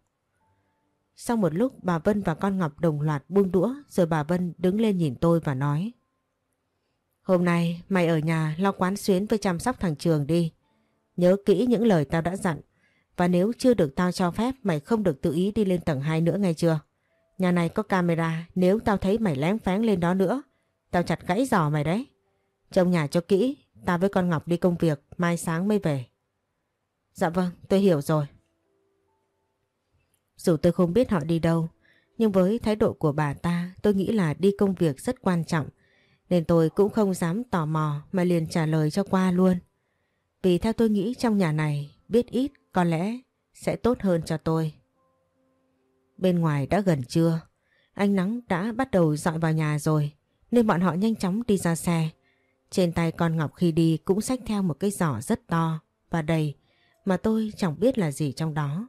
Sau một lúc bà Vân và con Ngọc đồng loạt buông đũa rồi bà Vân đứng lên nhìn tôi và nói Hôm nay mày ở nhà lo quán xuyến với chăm sóc thằng Trường đi. Nhớ kỹ những lời tao đã dặn. Và nếu chưa được tao cho phép mày không được tự ý đi lên tầng 2 nữa nghe chưa? Nhà này có camera, nếu tao thấy mày lén phén lên đó nữa, tao chặt gãy giò mày đấy. Trông nhà cho kỹ, tao với con Ngọc đi công việc, mai sáng mới về. Dạ vâng, tôi hiểu rồi. Dù tôi không biết họ đi đâu, nhưng với thái độ của bà ta tôi nghĩ là đi công việc rất quan trọng nên tôi cũng không dám tò mò mà liền trả lời cho qua luôn. Vì theo tôi nghĩ trong nhà này biết ít có lẽ sẽ tốt hơn cho tôi. Bên ngoài đã gần trưa, ánh nắng đã bắt đầu dọi vào nhà rồi nên bọn họ nhanh chóng đi ra xe. Trên tay con Ngọc khi đi cũng xách theo một cái giỏ rất to và đầy mà tôi chẳng biết là gì trong đó.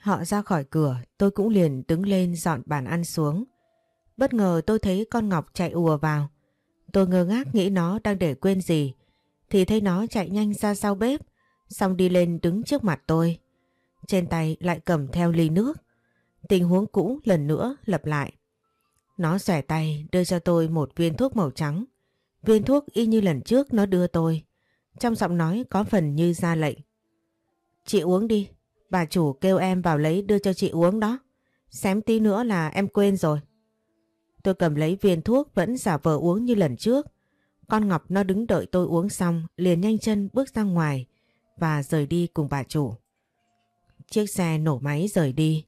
Họ ra khỏi cửa tôi cũng liền đứng lên dọn bàn ăn xuống. Bất ngờ tôi thấy con Ngọc chạy ùa vào. Tôi ngơ ngác nghĩ nó đang để quên gì thì thấy nó chạy nhanh ra sau bếp, xong đi lên đứng trước mặt tôi. Trên tay lại cầm theo ly nước. Tình huống cũ lần nữa lặp lại. Nó xòe tay đưa cho tôi một viên thuốc màu trắng. Viên thuốc y như lần trước nó đưa tôi. Trong giọng nói có phần như ra lệnh. Chị uống đi, bà chủ kêu em vào lấy đưa cho chị uống đó. Xém tí nữa là em quên rồi. Tôi cầm lấy viên thuốc vẫn giả vờ uống như lần trước. Con Ngọc nó đứng đợi tôi uống xong liền nhanh chân bước ra ngoài và rời đi cùng bà chủ. Chiếc xe nổ máy rời đi.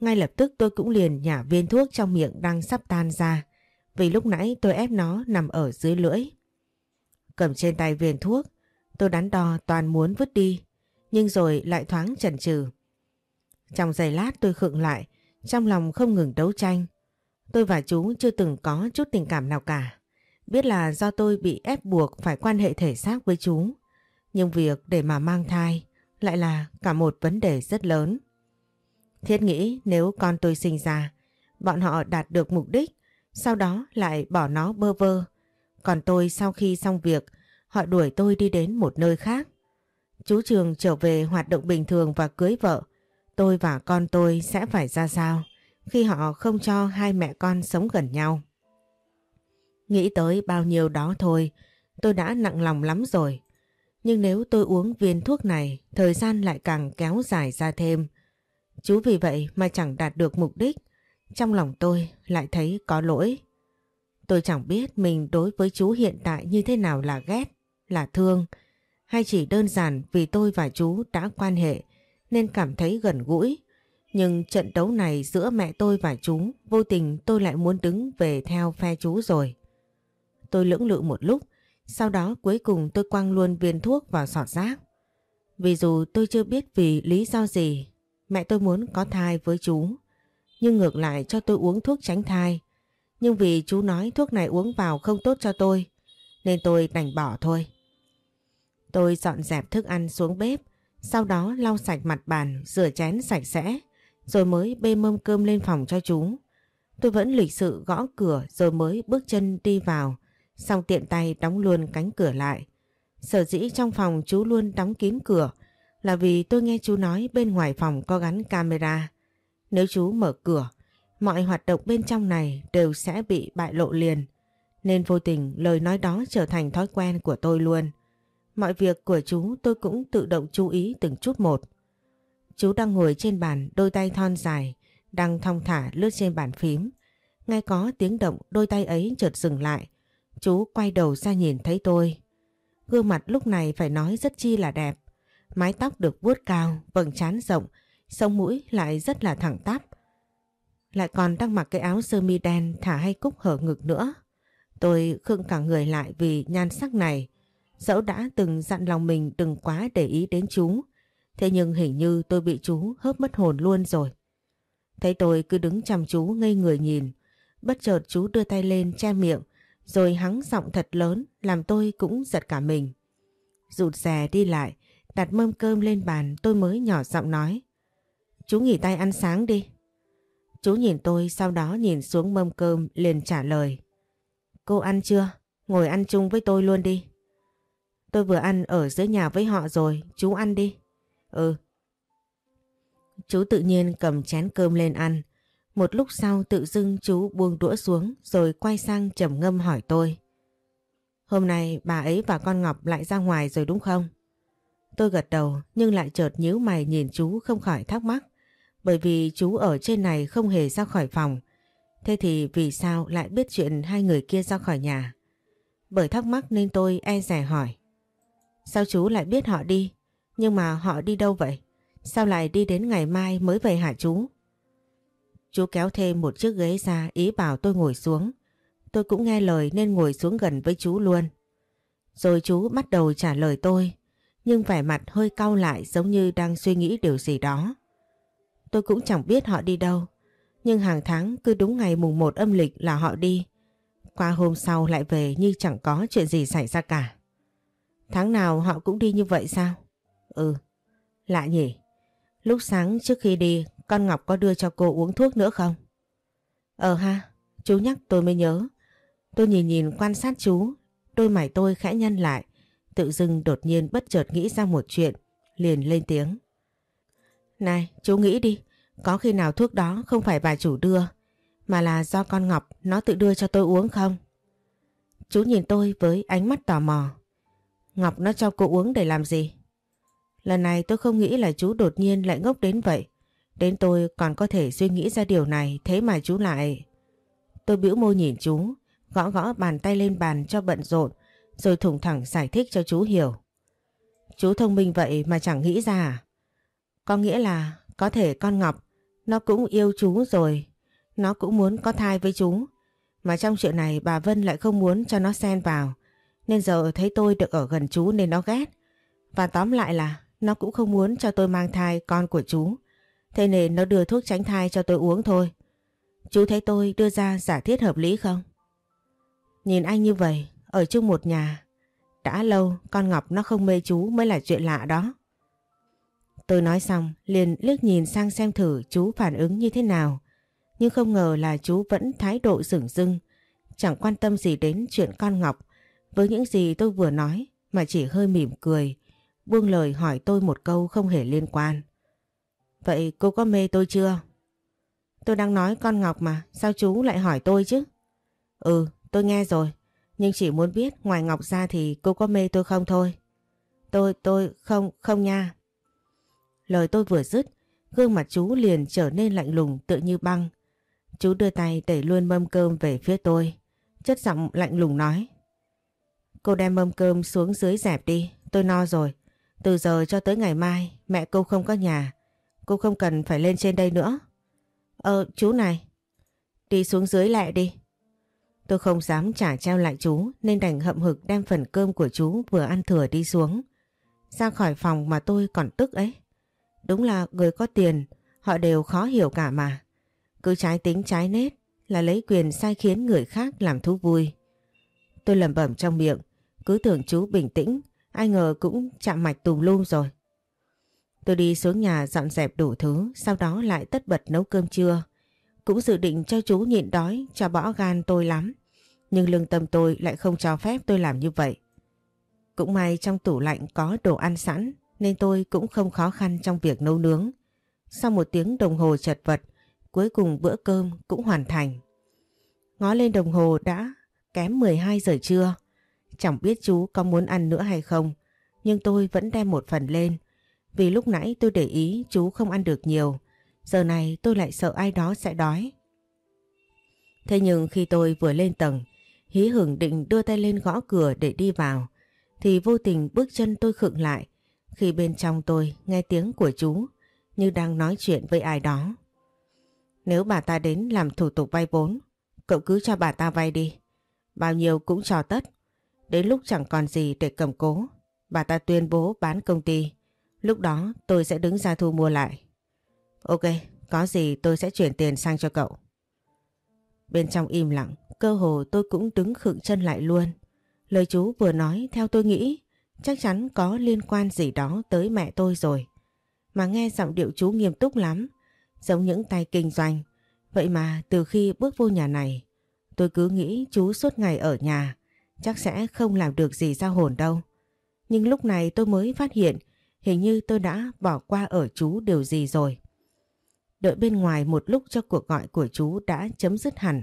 Ngay lập tức tôi cũng liền nhả viên thuốc trong miệng đang sắp tan ra vì lúc nãy tôi ép nó nằm ở dưới lưỡi. Cầm trên tay viên thuốc, tôi đắn đo toàn muốn vứt đi, nhưng rồi lại thoáng chần chừ. Trong giây lát tôi khựng lại, trong lòng không ngừng đấu tranh. Tôi và chú chưa từng có chút tình cảm nào cả. Biết là do tôi bị ép buộc phải quan hệ thể xác với chú. Nhưng việc để mà mang thai lại là cả một vấn đề rất lớn. Thiết nghĩ nếu con tôi sinh ra, bọn họ đạt được mục đích, sau đó lại bỏ nó bơ vơ. Còn tôi sau khi xong việc, họ đuổi tôi đi đến một nơi khác. Chú Trường trở về hoạt động bình thường và cưới vợ. Tôi và con tôi sẽ phải ra sao khi họ không cho hai mẹ con sống gần nhau. Nghĩ tới bao nhiêu đó thôi, tôi đã nặng lòng lắm rồi. Nhưng nếu tôi uống viên thuốc này, thời gian lại càng kéo dài ra thêm. Chú vì vậy mà chẳng đạt được mục đích. Trong lòng tôi lại thấy có lỗi. Tôi chẳng biết mình đối với chú hiện tại như thế nào là ghét, là thương, hay chỉ đơn giản vì tôi và chú đã quan hệ nên cảm thấy gần gũi. Nhưng trận đấu này giữa mẹ tôi và chú, vô tình tôi lại muốn đứng về theo phe chú rồi. Tôi lưỡng lự một lúc, sau đó cuối cùng tôi quăng luôn viên thuốc vào sọt rác. Vì dù tôi chưa biết vì lý do gì mẹ tôi muốn có thai với chú, nhưng ngược lại cho tôi uống thuốc tránh thai. Nhưng vì chú nói thuốc này uống vào không tốt cho tôi, nên tôi đành bỏ thôi. Tôi dọn dẹp thức ăn xuống bếp, sau đó lau sạch mặt bàn, rửa chén sạch sẽ, rồi mới bê mâm cơm lên phòng cho chú. Tôi vẫn lịch sự gõ cửa rồi mới bước chân đi vào, xong tiện tay đóng luôn cánh cửa lại. Sở dĩ trong phòng chú luôn đóng kín cửa là vì tôi nghe chú nói bên ngoài phòng có gắn camera. Nếu chú mở cửa, mọi hoạt động bên trong này đều sẽ bị bại lộ liền. Nên vô tình lời nói đó trở thành thói quen của tôi luôn. Mọi việc của chú tôi cũng tự động chú ý từng chút một. Chú đang ngồi trên bàn đôi tay thon dài, đang thong thả lướt trên bàn phím. ngay có tiếng động đôi tay ấy chợt dừng lại. Chú quay đầu ra nhìn thấy tôi. Gương mặt lúc này phải nói rất chi là đẹp. Mái tóc được vuốt cao, vầng trán rộng, sông mũi lại rất là thẳng tắp. Lại còn đang mặc cái áo sơ mi đen thả hay cúc hở ngực nữa. Tôi khương cả người lại vì nhan sắc này. Dẫu đã từng dặn lòng mình đừng quá để ý đến chú. Thế nhưng hình như tôi bị chú hớp mất hồn luôn rồi. Thấy tôi cứ đứng chăm chú ngây người nhìn. Bất chợt chú đưa tay lên che miệng rồi hắng giọng thật lớn làm tôi cũng giật cả mình. Rụt rè đi lại, đặt mâm cơm lên bàn tôi mới nhỏ giọng nói. Chú nghỉ tay ăn sáng đi. Chú nhìn tôi sau đó nhìn xuống mâm cơm liền trả lời. Cô ăn chưa? Ngồi ăn chung với tôi luôn đi. Tôi vừa ăn ở dưới nhà với họ rồi, chú ăn đi. Ừ. Chú tự nhiên cầm chén cơm lên ăn. Một lúc sau tự dưng chú buông đũa xuống, rồi quay sang trầm ngâm hỏi tôi. Hôm nay bà ấy và con Ngọc lại ra ngoài rồi đúng không? Tôi gật đầu, nhưng lại chợt nhíu mày nhìn chú không khỏi thắc mắc. Bởi vì chú ở trên này không hề ra khỏi phòng. Thế thì vì sao lại biết chuyện hai người kia ra khỏi nhà? Bởi thắc mắc nên tôi e rẻ hỏi. Sao chú lại biết họ đi? Nhưng mà họ đi đâu vậy? Sao lại đi đến ngày mai mới về hả chú? Chú kéo thêm một chiếc ghế ra ý bảo tôi ngồi xuống. Tôi cũng nghe lời nên ngồi xuống gần với chú luôn. Rồi chú bắt đầu trả lời tôi, nhưng vẻ mặt hơi cau lại giống như đang suy nghĩ điều gì đó. Tôi cũng chẳng biết họ đi đâu, nhưng hàng tháng cứ đúng ngày mùng 1 âm lịch là họ đi. Qua hôm sau lại về như chẳng có chuyện gì xảy ra cả. Tháng nào họ cũng đi như vậy sao? Ừ, lạ nhỉ. Lúc sáng trước khi đi con Ngọc có đưa cho cô uống thuốc nữa không? Ờ ha, chú nhắc tôi mới nhớ. Tôi nhìn nhìn quan sát chú, đôi mày tôi khẽ nhăn lại. tự dưng đột nhiên bất chợt nghĩ ra một chuyện, liền lên tiếng. Này, chú nghĩ đi, có khi nào thuốc đó không phải bà chủ đưa, mà là do con Ngọc nó tự đưa cho tôi uống không? Chú nhìn tôi với ánh mắt tò mò. Ngọc nó cho cô uống để làm gì? Lần này tôi không nghĩ là chú đột nhiên lại ngốc đến vậy. Đến tôi còn có thể suy nghĩ ra điều này, thế mà chú lại... Tôi bĩu môi nhìn chú, gõ gõ bàn tay lên bàn cho bận rộn, rồi thủng thẳng giải thích cho chú hiểu. Chú thông minh vậy mà chẳng nghĩ ra à? Có nghĩa là có thể con Ngọc nó cũng yêu chú rồi, nó cũng muốn có thai với chú. Mà trong chuyện này bà Vân lại không muốn cho nó xen vào, nên giờ thấy tôi được ở gần chú nên nó ghét. Và tóm lại là nó cũng không muốn cho tôi mang thai con của chú. Thế nên nó đưa thuốc tránh thai cho tôi uống thôi. Chú thấy tôi đưa ra giả thiết hợp lý không? Nhìn anh như vậy, ở chung một nhà. Đã lâu con Ngọc nó không mê chú mới là chuyện lạ đó. Tôi nói xong liền liếc nhìn sang xem thử chú phản ứng như thế nào. Nhưng không ngờ là chú vẫn thái độ rửng rưng, chẳng quan tâm gì đến chuyện con Ngọc với những gì tôi vừa nói mà chỉ hơi mỉm cười, buông lời hỏi tôi một câu không hề liên quan. Vậy cô có mê tôi chưa? Tôi đang nói con Ngọc mà, sao chú lại hỏi tôi chứ? Ừ, tôi nghe rồi, nhưng chỉ muốn biết ngoài Ngọc ra thì cô có mê tôi không thôi. Tôi, tôi, không, không nha. Lời tôi vừa dứt, gương mặt chú liền trở nên lạnh lùng tựa như băng. Chú đưa tay đẩy luôn mâm cơm về phía tôi. Chất giọng lạnh lùng nói. Cô đem mâm cơm xuống dưới dẹp đi, tôi no rồi. Từ giờ cho tới ngày mai, mẹ cô không có nhà. Cô không cần phải lên trên đây nữa. Ờ, chú này. Đi xuống dưới lại đi. Tôi không dám trả treo lại chú nên đành hậm hực đem phần cơm của chú vừa ăn thừa đi xuống. Ra khỏi phòng mà tôi còn tức ấy. Đúng là người có tiền, họ đều khó hiểu cả mà. Cứ trái tính trái nết là lấy quyền sai khiến người khác làm thú vui. Tôi lẩm bẩm trong miệng, cứ tưởng chú bình tĩnh, ai ngờ cũng chạm mạch tùm lum rồi. Tôi đi xuống nhà dọn dẹp đủ thứ, sau đó lại tất bật nấu cơm trưa. Cũng dự định cho chú nhịn đói, cho bỏ gan tôi lắm. Nhưng lương tâm tôi lại không cho phép tôi làm như vậy. Cũng may trong tủ lạnh có đồ ăn sẵn, nên tôi cũng không khó khăn trong việc nấu nướng. Sau một tiếng đồng hồ chật vật, cuối cùng bữa cơm cũng hoàn thành. Ngó lên đồng hồ đã kém 12 giờ trưa. Chẳng biết chú có muốn ăn nữa hay không, nhưng tôi vẫn đem một phần lên. Vì lúc nãy tôi để ý chú không ăn được nhiều, giờ này tôi lại sợ ai đó sẽ đói. Thế nhưng khi tôi vừa lên tầng, hí hưởng định đưa tay lên gõ cửa để đi vào, thì vô tình bước chân tôi khựng lại khi bên trong tôi nghe tiếng của chú như đang nói chuyện với ai đó. Nếu bà ta đến làm thủ tục vay vốn, cậu cứ cho bà ta vay đi. Bao nhiêu cũng cho tất. Đến lúc chẳng còn gì để cầm cố, bà ta tuyên bố bán công ty. Lúc đó tôi sẽ đứng ra thu mua lại. Ok, có gì tôi sẽ chuyển tiền sang cho cậu. Bên trong im lặng, cơ hồ tôi cũng đứng khựng chân lại luôn. Lời chú vừa nói theo tôi nghĩ Chắc chắn có liên quan gì đó tới mẹ tôi rồi. Mà nghe giọng điệu chú nghiêm túc lắm, giống những tay kinh doanh. Vậy mà từ khi bước vô nhà này, tôi cứ nghĩ chú suốt ngày ở nhà, chắc sẽ không làm được gì ra hồn đâu. Nhưng lúc này tôi mới phát hiện hình như tôi đã bỏ qua ở chú điều gì rồi. Đợi bên ngoài một lúc cho cuộc gọi của chú đã chấm dứt hẳn.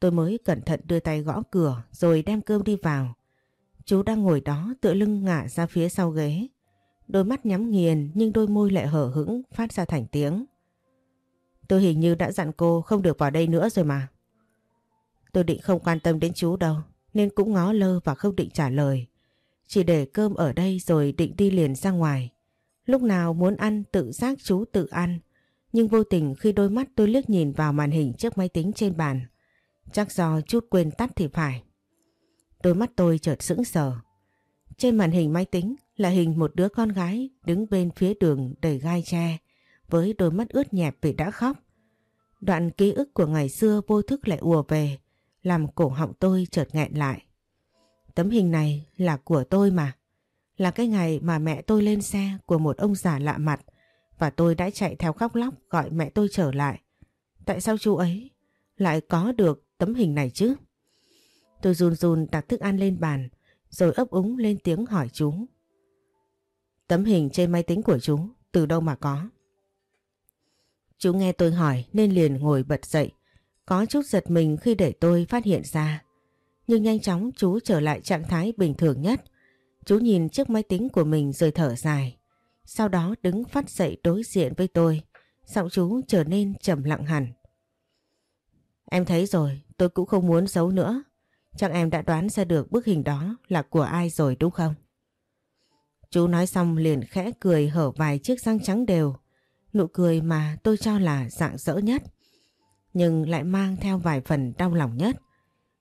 Tôi mới cẩn thận đưa tay gõ cửa rồi đem cơm đi vào. Chú đang ngồi đó tựa lưng ngả ra phía sau ghế. Đôi mắt nhắm nghiền nhưng đôi môi lại hở hững, phát ra thành tiếng. Tôi hình như đã dặn cô không được vào đây nữa rồi mà. Tôi định không quan tâm đến chú đâu, nên cũng ngó lơ và không định trả lời. Chỉ để cơm ở đây rồi định đi liền ra ngoài. Lúc nào muốn ăn tự giác chú tự ăn. Nhưng vô tình khi đôi mắt tôi liếc nhìn vào màn hình trước máy tính trên bàn. Chắc do chút quên tắt thì phải. Đôi mắt tôi chợt sững sờ. Trên màn hình máy tính là hình một đứa con gái đứng bên phía đường đầy gai tre, với đôi mắt ướt nhẹp vì đã khóc. Đoạn ký ức của ngày xưa vô thức lại ùa về, làm cổ họng tôi chợt nghẹn lại. Tấm hình này là của tôi mà. Là cái ngày mà mẹ tôi lên xe của một ông già lạ mặt và tôi đã chạy theo khóc lóc gọi mẹ tôi trở lại. Tại sao chú ấy lại có được tấm hình này chứ? Tôi run run đặt thức ăn lên bàn, rồi ấp úng lên tiếng hỏi chú. Tấm hình trên máy tính của chú từ đâu mà có? Chú nghe tôi hỏi nên liền ngồi bật dậy, có chút giật mình khi để tôi phát hiện ra. Nhưng nhanh chóng chú trở lại trạng thái bình thường nhất. Chú nhìn chiếc máy tính của mình rồi thở dài. Sau đó đứng phát dậy đối diện với tôi. Giọng chú trở nên trầm lặng hẳn. Em thấy rồi, tôi cũng không muốn giấu nữa. Chắc em đã đoán ra được bức hình đó là của ai rồi đúng không? Chú nói xong liền khẽ cười hở vài chiếc răng trắng đều. Nụ cười mà tôi cho là dạng dỡ nhất. Nhưng lại mang theo vài phần đau lòng nhất.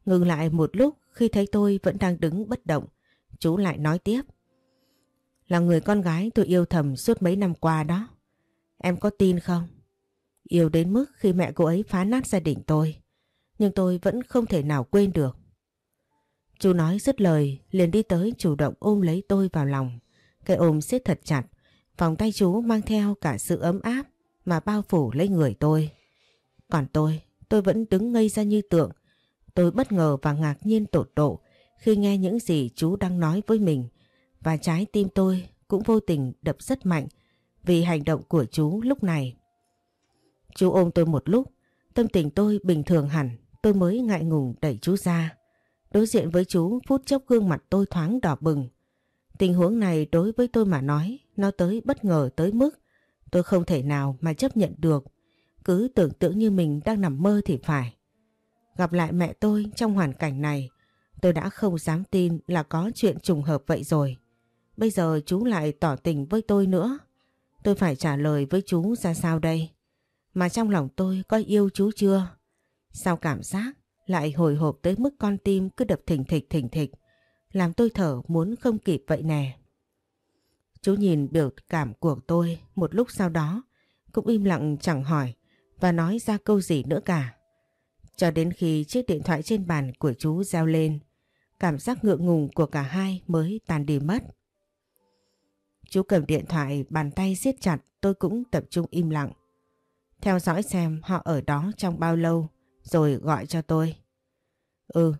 Ngừng lại một lúc khi thấy tôi vẫn đang đứng bất động. Chú lại nói tiếp. Là người con gái tôi yêu thầm suốt mấy năm qua đó. Em có tin không? Yêu đến mức khi mẹ cô ấy phá nát gia đình tôi. Nhưng tôi vẫn không thể nào quên được. Chú nói dứt lời liền đi tới chủ động ôm lấy tôi vào lòng. Cái ôm siết thật chặt. Vòng tay chú mang theo cả sự ấm áp mà bao phủ lấy người tôi. Còn tôi, tôi vẫn đứng ngây ra như tượng. Tôi bất ngờ và ngạc nhiên tột độ khi nghe những gì chú đang nói với mình. Và trái tim tôi cũng vô tình đập rất mạnh vì hành động của chú lúc này. Chú ôm tôi một lúc, tâm tình tôi bình thường hẳn, tôi mới ngại ngùng đẩy chú ra. Đối diện với chú phút chốc gương mặt tôi thoáng đỏ bừng. Tình huống này đối với tôi mà nói, nó tới bất ngờ tới mức tôi không thể nào mà chấp nhận được. Cứ tưởng tượng như mình đang nằm mơ thì phải. Gặp lại mẹ tôi trong hoàn cảnh này, tôi đã không dám tin là có chuyện trùng hợp vậy rồi. Bây giờ chú lại tỏ tình với tôi nữa. Tôi phải trả lời với chú ra sao đây? Mà trong lòng tôi có yêu chú chưa? Sao cảm giác lại hồi hộp tới mức con tim cứ đập thình thịch thình thịch, làm tôi thở muốn không kịp vậy nè. Chú nhìn biểu cảm của tôi một lúc sau đó, cũng im lặng chẳng hỏi và nói ra câu gì nữa cả. Cho đến khi chiếc điện thoại trên bàn của chú reo lên, cảm giác ngượng ngùng của cả hai mới tan đi mất. Chú cầm điện thoại bàn tay siết chặt tôi cũng tập trung im lặng. Theo dõi xem họ ở đó trong bao lâu rồi gọi cho tôi. Ừ,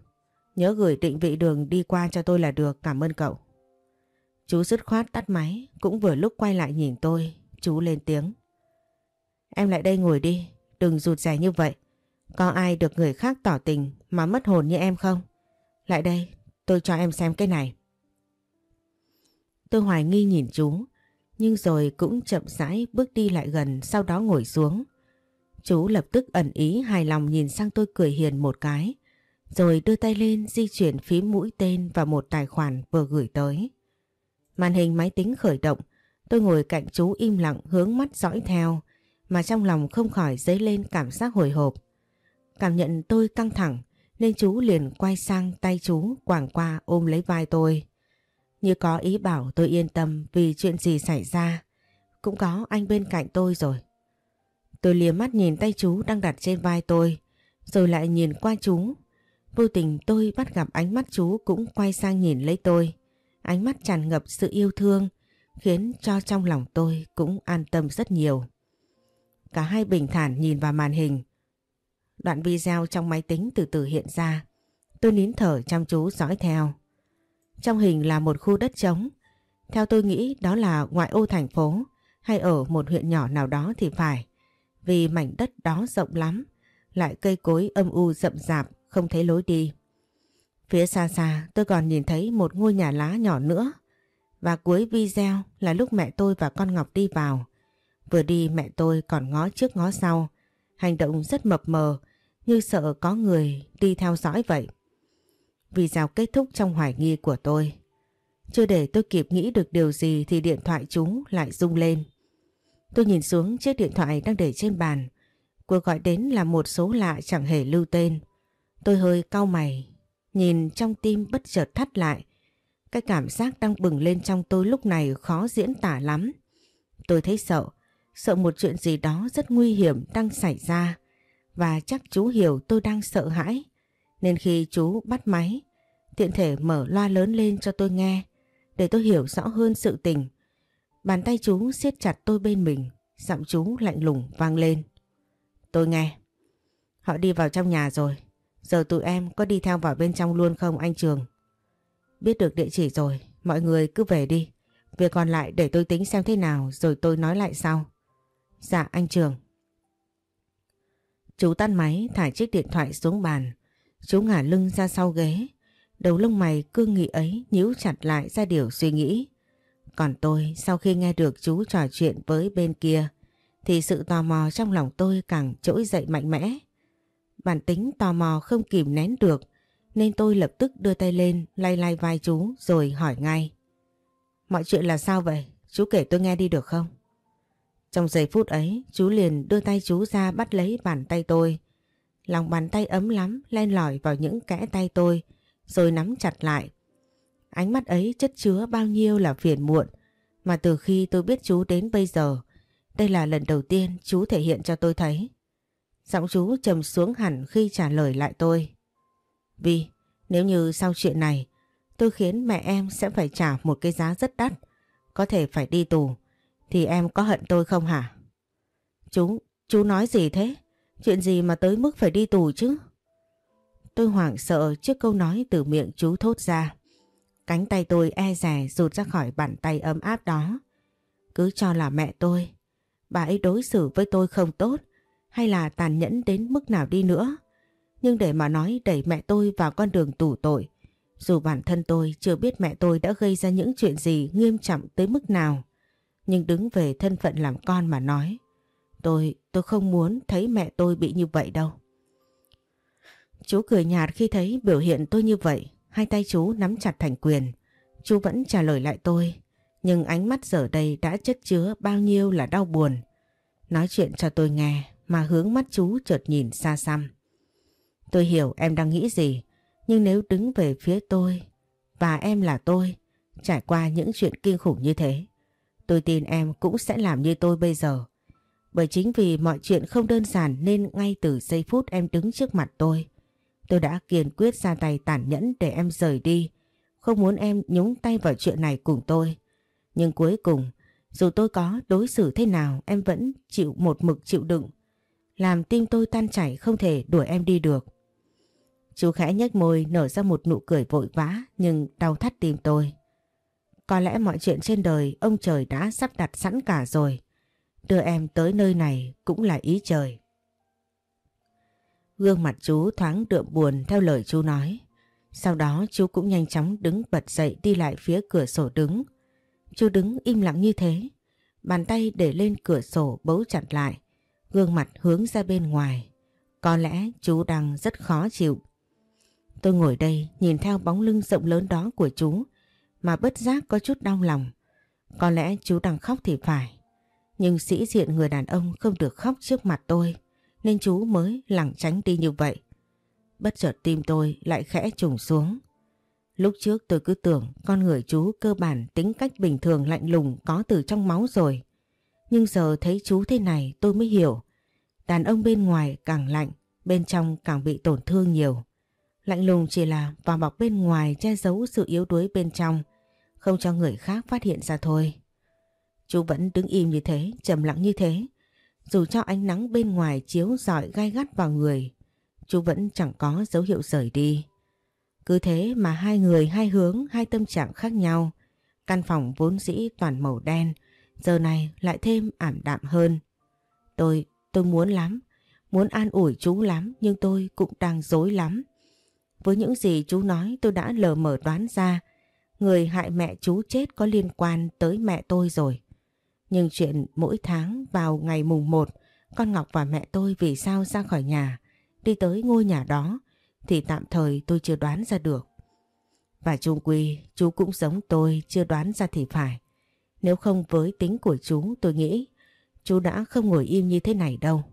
nhớ gửi định vị đường đi qua cho tôi là được, cảm ơn cậu. Chú dứt khoát tắt máy, cũng vừa lúc quay lại nhìn tôi, chú lên tiếng. Em lại đây ngồi đi, đừng rụt rè như vậy. Có ai được người khác tỏ tình mà mất hồn như em không? Lại đây, tôi cho em xem cái này. Tôi hoài nghi nhìn chú, nhưng rồi cũng chậm rãi bước đi lại gần sau đó ngồi xuống. Chú lập tức ẩn ý hài lòng nhìn sang tôi cười hiền một cái, rồi đưa tay lên di chuyển phím mũi tên và một tài khoản vừa gửi tới. Màn hình máy tính khởi động, tôi ngồi cạnh chú im lặng hướng mắt dõi theo, mà trong lòng không khỏi dấy lên cảm giác hồi hộp. Cảm nhận tôi căng thẳng, nên chú liền quay sang tay chú quảng qua ôm lấy vai tôi. Như có ý bảo tôi yên tâm vì chuyện gì xảy ra, cũng có anh bên cạnh tôi rồi. Tôi liếc mắt nhìn tay chú đang đặt trên vai tôi, rồi lại nhìn qua chú. Vô tình tôi bắt gặp ánh mắt chú cũng quay sang nhìn lấy tôi. Ánh mắt tràn ngập sự yêu thương, khiến cho trong lòng tôi cũng an tâm rất nhiều. Cả hai bình thản nhìn vào màn hình. Đoạn video trong máy tính từ từ hiện ra. Tôi nín thở chăm chú dõi theo. Trong hình là một khu đất trống. Theo tôi nghĩ đó là ngoại ô thành phố hay ở một huyện nhỏ nào đó thì phải. Vì mảnh đất đó rộng lắm, lại cây cối âm u rậm rạp, không thấy lối đi. Phía xa xa tôi còn nhìn thấy một ngôi nhà lá nhỏ nữa. Và cuối video là lúc mẹ tôi và con Ngọc đi vào. Vừa đi mẹ tôi còn ngó trước ngó sau, hành động rất mập mờ như sợ có người đi theo dõi vậy. Vì rào kết thúc trong hoài nghi của tôi. Chưa để tôi kịp nghĩ được điều gì thì điện thoại chúng lại rung lên. Tôi nhìn xuống chiếc điện thoại đang để trên bàn. Cuộc gọi đến là một số lạ chẳng hề lưu tên. Tôi hơi cau mày, nhìn trong tim bất chợt thắt lại. Cái cảm giác đang bừng lên trong tôi lúc này khó diễn tả lắm. Tôi thấy sợ, sợ một chuyện gì đó rất nguy hiểm đang xảy ra. Và chắc chú hiểu tôi đang sợ hãi. Nên khi chú bắt máy, tiện thể mở loa lớn lên cho tôi nghe, để tôi hiểu rõ hơn sự tình. Bàn tay chú siết chặt tôi bên mình, giọng chú lạnh lùng vang lên. Tôi nghe. Họ đi vào trong nhà rồi. Giờ tụi em có đi theo vào bên trong luôn không anh Trường? Biết được địa chỉ rồi, mọi người cứ về đi. Việc còn lại để tôi tính xem thế nào rồi tôi nói lại sau. Dạ anh Trường. Chú tắt máy, thả chiếc điện thoại xuống bàn. Chú ngả lưng ra sau ghế. Đầu lông mày cương nghị ấy nhíu chặt lại ra điều suy nghĩ. Còn tôi, sau khi nghe được chú trò chuyện với bên kia, thì sự tò mò trong lòng tôi càng trỗi dậy mạnh mẽ. Bản tính tò mò không kìm nén được, nên tôi lập tức đưa tay lên, lay lay vai chú, rồi hỏi ngay. Mọi chuyện là sao vậy? Chú kể tôi nghe đi được không? Trong giây phút ấy chú liền đưa tay chú ra bắt lấy bàn tay tôi. Lòng bàn tay ấm lắm len lỏi vào những kẽ tay tôi rồi nắm chặt lại. Ánh mắt ấy chất chứa bao nhiêu là phiền muộn mà từ khi tôi biết chú đến bây giờ đây là lần đầu tiên chú thể hiện cho tôi thấy. Giọng chú trầm xuống hẳn khi trả lời lại tôi. Vì nếu như sau chuyện này tôi khiến mẹ em sẽ phải trả một cái giá rất đắt, có thể phải đi tù, thì em có hận tôi không hả? Chú, chú nói gì thế? Chuyện gì mà tới mức phải đi tù chứ? Tôi hoảng sợ trước câu nói từ miệng chú thốt ra. Cánh tay tôi e rè rụt ra khỏi bàn tay ấm áp đó. Cứ cho là mẹ tôi. Bà ấy đối xử với tôi không tốt hay là tàn nhẫn đến mức nào đi nữa. Nhưng để mà nói đẩy mẹ tôi vào con đường tù tội. Dù bản thân tôi chưa biết mẹ tôi đã gây ra những chuyện gì nghiêm trọng tới mức nào. Nhưng đứng về thân phận làm con mà nói. Tôi, tôi không muốn thấy mẹ tôi bị như vậy đâu. Chú cười nhạt khi thấy biểu hiện tôi như vậy. Hai tay chú nắm chặt thành quyền. Chú vẫn trả lời lại tôi. Nhưng ánh mắt giờ đây đã chất chứa bao nhiêu là đau buồn. Nói chuyện cho tôi nghe mà hướng mắt chú chợt nhìn xa xăm. Tôi hiểu em đang nghĩ gì, nhưng nếu đứng về phía tôi và em là tôi, trải qua những chuyện kinh khủng như thế, tôi tin em cũng sẽ làm như tôi bây giờ. Bởi chính vì mọi chuyện không đơn giản nên ngay từ giây phút em đứng trước mặt tôi, tôi đã kiên quyết ra tay tàn nhẫn để em rời đi, không muốn em nhúng tay vào chuyện này cùng tôi. Nhưng cuối cùng, dù tôi có đối xử thế nào em vẫn chịu một mực chịu đựng. Làm tim tôi tan chảy không thể đuổi em đi được. Chú khẽ nhếch môi nở ra một nụ cười vội vã nhưng đau thắt tim tôi. Có lẽ mọi chuyện trên đời, ông trời đã sắp đặt sẵn cả rồi. Đưa em tới nơi này cũng là ý trời. Gương mặt chú thoáng đượm buồn theo lời chú nói. Sau đó chú cũng nhanh chóng đứng bật dậy đi lại phía cửa sổ đứng. Chú đứng im lặng như thế. Bàn tay để lên cửa sổ bấu chặt lại. Gương mặt hướng ra bên ngoài. Có lẽ chú đang rất khó chịu. Tôi ngồi đây nhìn theo bóng lưng rộng lớn đó của chú mà bất giác có chút đau lòng. Có lẽ chú đang khóc thì phải. Nhưng sĩ diện người đàn ông không được khóc trước mặt tôi nên chú mới lẳng tránh đi như vậy. Bất chợt tim tôi lại khẽ trùng xuống. Lúc trước tôi cứ tưởng con người chú cơ bản tính cách bình thường lạnh lùng có từ trong máu rồi. Nhưng giờ thấy chú thế này tôi mới hiểu. Đàn ông bên ngoài càng lạnh, bên trong càng bị tổn thương nhiều. Lạnh lùng chỉ là vỏ bọc bên ngoài che giấu sự yếu đuối bên trong, không cho người khác phát hiện ra thôi. Chú vẫn đứng im như thế, trầm lặng như thế. Dù cho ánh nắng bên ngoài chiếu rọi gai gắt vào người, chú vẫn chẳng có dấu hiệu rời đi. Cứ thế mà hai người hai hướng, hai tâm trạng khác nhau. Căn phòng vốn dĩ toàn màu đen, giờ này lại thêm ảm đạm hơn. Tôi, tôi muốn lắm, muốn an ủi chú lắm nhưng tôi cũng đang dối lắm. Với những gì chú nói, tôi đã lờ mờ đoán ra người hại mẹ chú chết có liên quan tới mẹ tôi rồi. Nhưng chuyện mỗi tháng vào ngày mùng 1 con Ngọc và mẹ tôi vì sao ra khỏi nhà, đi tới ngôi nhà đó, thì tạm thời tôi chưa đoán ra được. Và chung quy, chú cũng giống tôi, chưa đoán ra thì phải. Nếu không với tính của chú, tôi nghĩ chú đã không ngồi im như thế này đâu.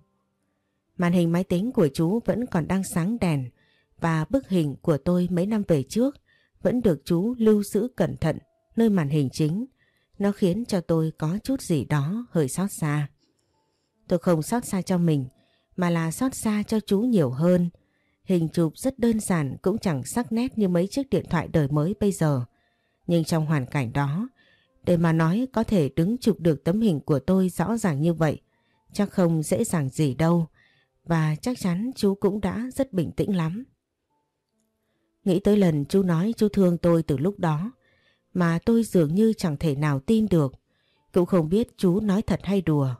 Màn hình máy tính của chú vẫn còn đang sáng đèn và bức hình của tôi mấy năm về trước vẫn được chú lưu giữ cẩn thận nơi màn hình chính. Nó khiến cho tôi có chút gì đó hơi xót xa. Tôi không xót xa cho mình mà là xót xa cho chú nhiều hơn. Hình chụp rất đơn giản cũng chẳng sắc nét như mấy chiếc điện thoại đời mới bây giờ. Nhưng trong hoàn cảnh đó, để mà nói có thể đứng chụp được tấm hình của tôi rõ ràng như vậy, chắc không dễ dàng gì đâu. Và chắc chắn chú cũng đã rất bình tĩnh lắm. Nghĩ tới lần chú nói chú thương tôi từ lúc đó mà tôi dường như chẳng thể nào tin được. Cũng không biết chú nói thật hay đùa.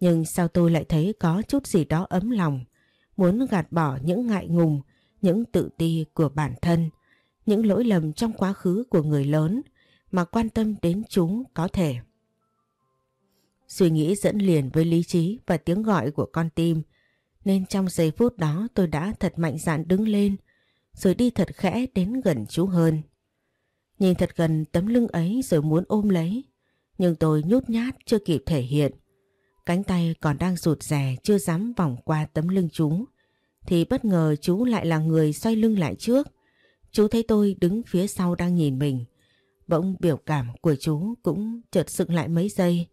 Nhưng sao tôi lại thấy có chút gì đó ấm lòng, muốn gạt bỏ những ngại ngùng, những tự ti của bản thân, những lỗi lầm trong quá khứ của người lớn mà quan tâm đến chúng có thể. Suy nghĩ dẫn liền với lý trí và tiếng gọi của con tim, nên trong giây phút đó tôi đã thật mạnh dạn đứng lên, rồi đi thật khẽ đến gần chú hơn. Nhìn thật gần tấm lưng ấy rồi muốn ôm lấy, nhưng tôi nhút nhát chưa kịp thể hiện. Cánh tay còn đang rụt rè chưa dám vòng qua tấm lưng chú, thì bất ngờ chú lại là người xoay lưng lại trước. Chú thấy tôi đứng phía sau đang nhìn mình. Bỗng biểu cảm của chú cũng chợt sựng lại mấy giây,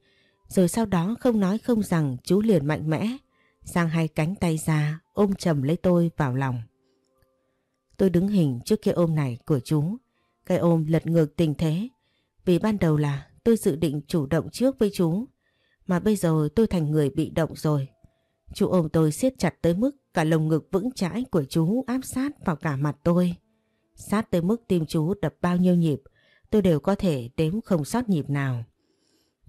rồi sau đó không nói không rằng chú liền mạnh mẽ, sang hai cánh tay ra ôm chầm lấy tôi vào lòng. Tôi đứng hình trước cái ôm này của chú, cái ôm lật ngược tình thế, vì ban đầu là tôi dự định chủ động trước với chú, mà bây giờ tôi thành người bị động rồi. Chú ôm tôi siết chặt tới mức cả lồng ngực vững chãi của chú áp sát vào cả mặt tôi. Sát tới mức tim chú đập bao nhiêu nhịp, tôi đều có thể đếm không sót nhịp nào.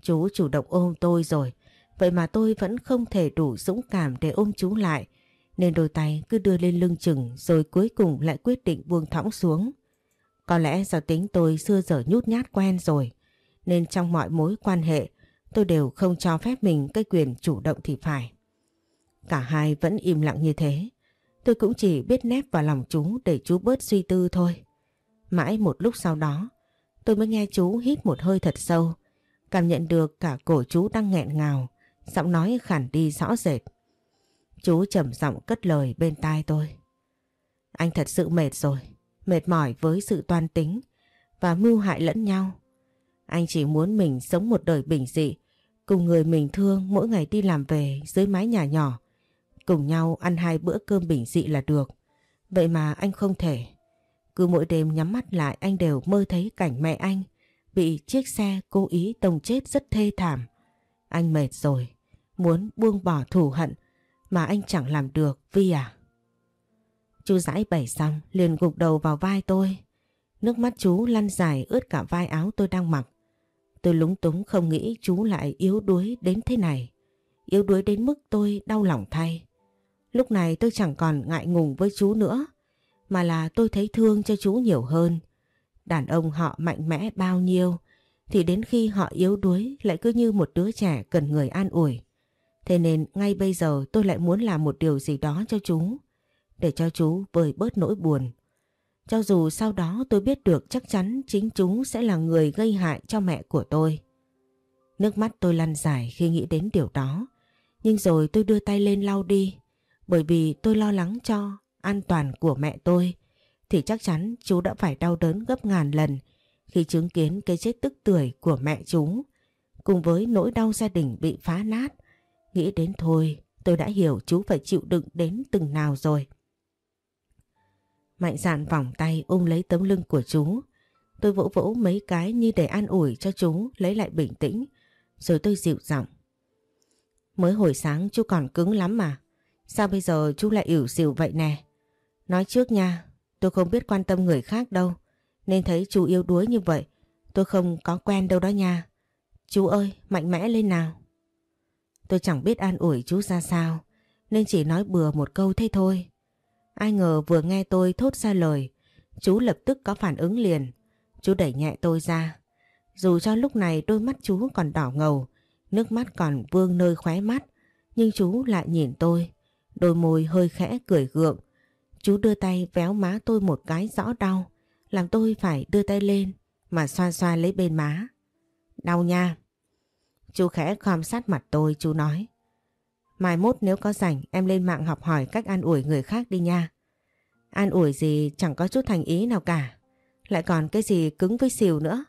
Chú chủ động ôm tôi rồi, vậy mà tôi vẫn không thể đủ dũng cảm để ôm chú lại, nên đôi tay cứ đưa lên lưng chừng rồi cuối cùng lại quyết định buông thõng xuống. Có lẽ do tính tôi xưa giờ nhút nhát quen rồi, nên trong mọi mối quan hệ tôi đều không cho phép mình cái quyền chủ động thì phải. Cả hai vẫn im lặng như thế, tôi cũng chỉ biết nép vào lòng chú để chú bớt suy tư thôi. Mãi một lúc sau đó, tôi mới nghe chú hít một hơi thật sâu, cảm nhận được cả cổ chú đang nghẹn ngào, giọng nói khản đi rõ rệt. Chú trầm giọng cất lời bên tai tôi. Anh thật sự mệt rồi, mệt mỏi với sự toan tính và mưu hại lẫn nhau. Anh chỉ muốn mình sống một đời bình dị, cùng người mình thương mỗi ngày đi làm về dưới mái nhà nhỏ, cùng nhau ăn hai bữa cơm bình dị là được. Vậy mà anh không thể. Cứ mỗi đêm nhắm mắt lại anh đều mơ thấy cảnh mẹ anh bị chiếc xe cố ý tông chết rất thê thảm. Anh mệt rồi, muốn buông bỏ thù hận mà anh chẳng làm được, Vi à. Chú giải bày xong, liền gục đầu vào vai tôi. Nước mắt chú lăn dài ướt cả vai áo tôi đang mặc. Tôi lúng túng không nghĩ chú lại yếu đuối đến thế này. Yếu đuối đến mức tôi đau lòng thay. Lúc này tôi chẳng còn ngại ngùng với chú nữa. Mà là tôi thấy thương cho chú nhiều hơn. Đàn ông họ mạnh mẽ bao nhiêu, thì đến khi họ yếu đuối lại cứ như một đứa trẻ cần người an ủi. Thế nên ngay bây giờ tôi lại muốn làm một điều gì đó cho chú, để cho chú vơi bớt nỗi buồn. Cho dù sau đó tôi biết được chắc chắn chính chú sẽ là người gây hại cho mẹ của tôi. Nước mắt tôi lăn dài khi nghĩ đến điều đó, nhưng rồi tôi đưa tay lên lau đi, bởi vì tôi lo lắng cho an toàn của mẹ tôi, thì chắc chắn chú đã phải đau đớn gấp ngàn lần khi chứng kiến cái chết tức tuổi của mẹ chú, cùng với nỗi đau gia đình bị phá nát Nghĩ đến thôi, tôi đã hiểu chú phải chịu đựng đến từng nào rồi. Mạnh dạn vòng tay ôm lấy tấm lưng của chú. Tôi vỗ vỗ mấy cái như để an ủi cho chú lấy lại bình tĩnh. Rồi tôi dịu giọng. Mới hồi sáng chú còn cứng lắm mà. Sao bây giờ chú lại ỉu xỉu vậy nè? Nói trước nha, tôi không biết quan tâm người khác đâu. Nên thấy chú yêu đuối như vậy, tôi không có quen đâu đó nha. Chú ơi, mạnh mẽ lên nào. Tôi chẳng biết an ủi chú ra sao, nên chỉ nói bừa một câu thế thôi. Ai ngờ vừa nghe tôi thốt ra lời, chú lập tức có phản ứng liền. Chú đẩy nhẹ tôi ra. Dù cho lúc này đôi mắt chú còn đỏ ngầu, nước mắt còn vương nơi khóe mắt, nhưng chú lại nhìn tôi, đôi môi hơi khẽ cười gượng. Chú đưa tay véo má tôi một cái rõ đau, làm tôi phải đưa tay lên mà xoa xoa lấy bên má. Đau nha. Chú khẽ khom sát mặt tôi, chú nói. Mai mốt nếu có rảnh em lên mạng học hỏi cách an ủi người khác đi nha. An ủi gì chẳng có chút thành ý nào cả. Lại còn cái gì cứng với xìu nữa.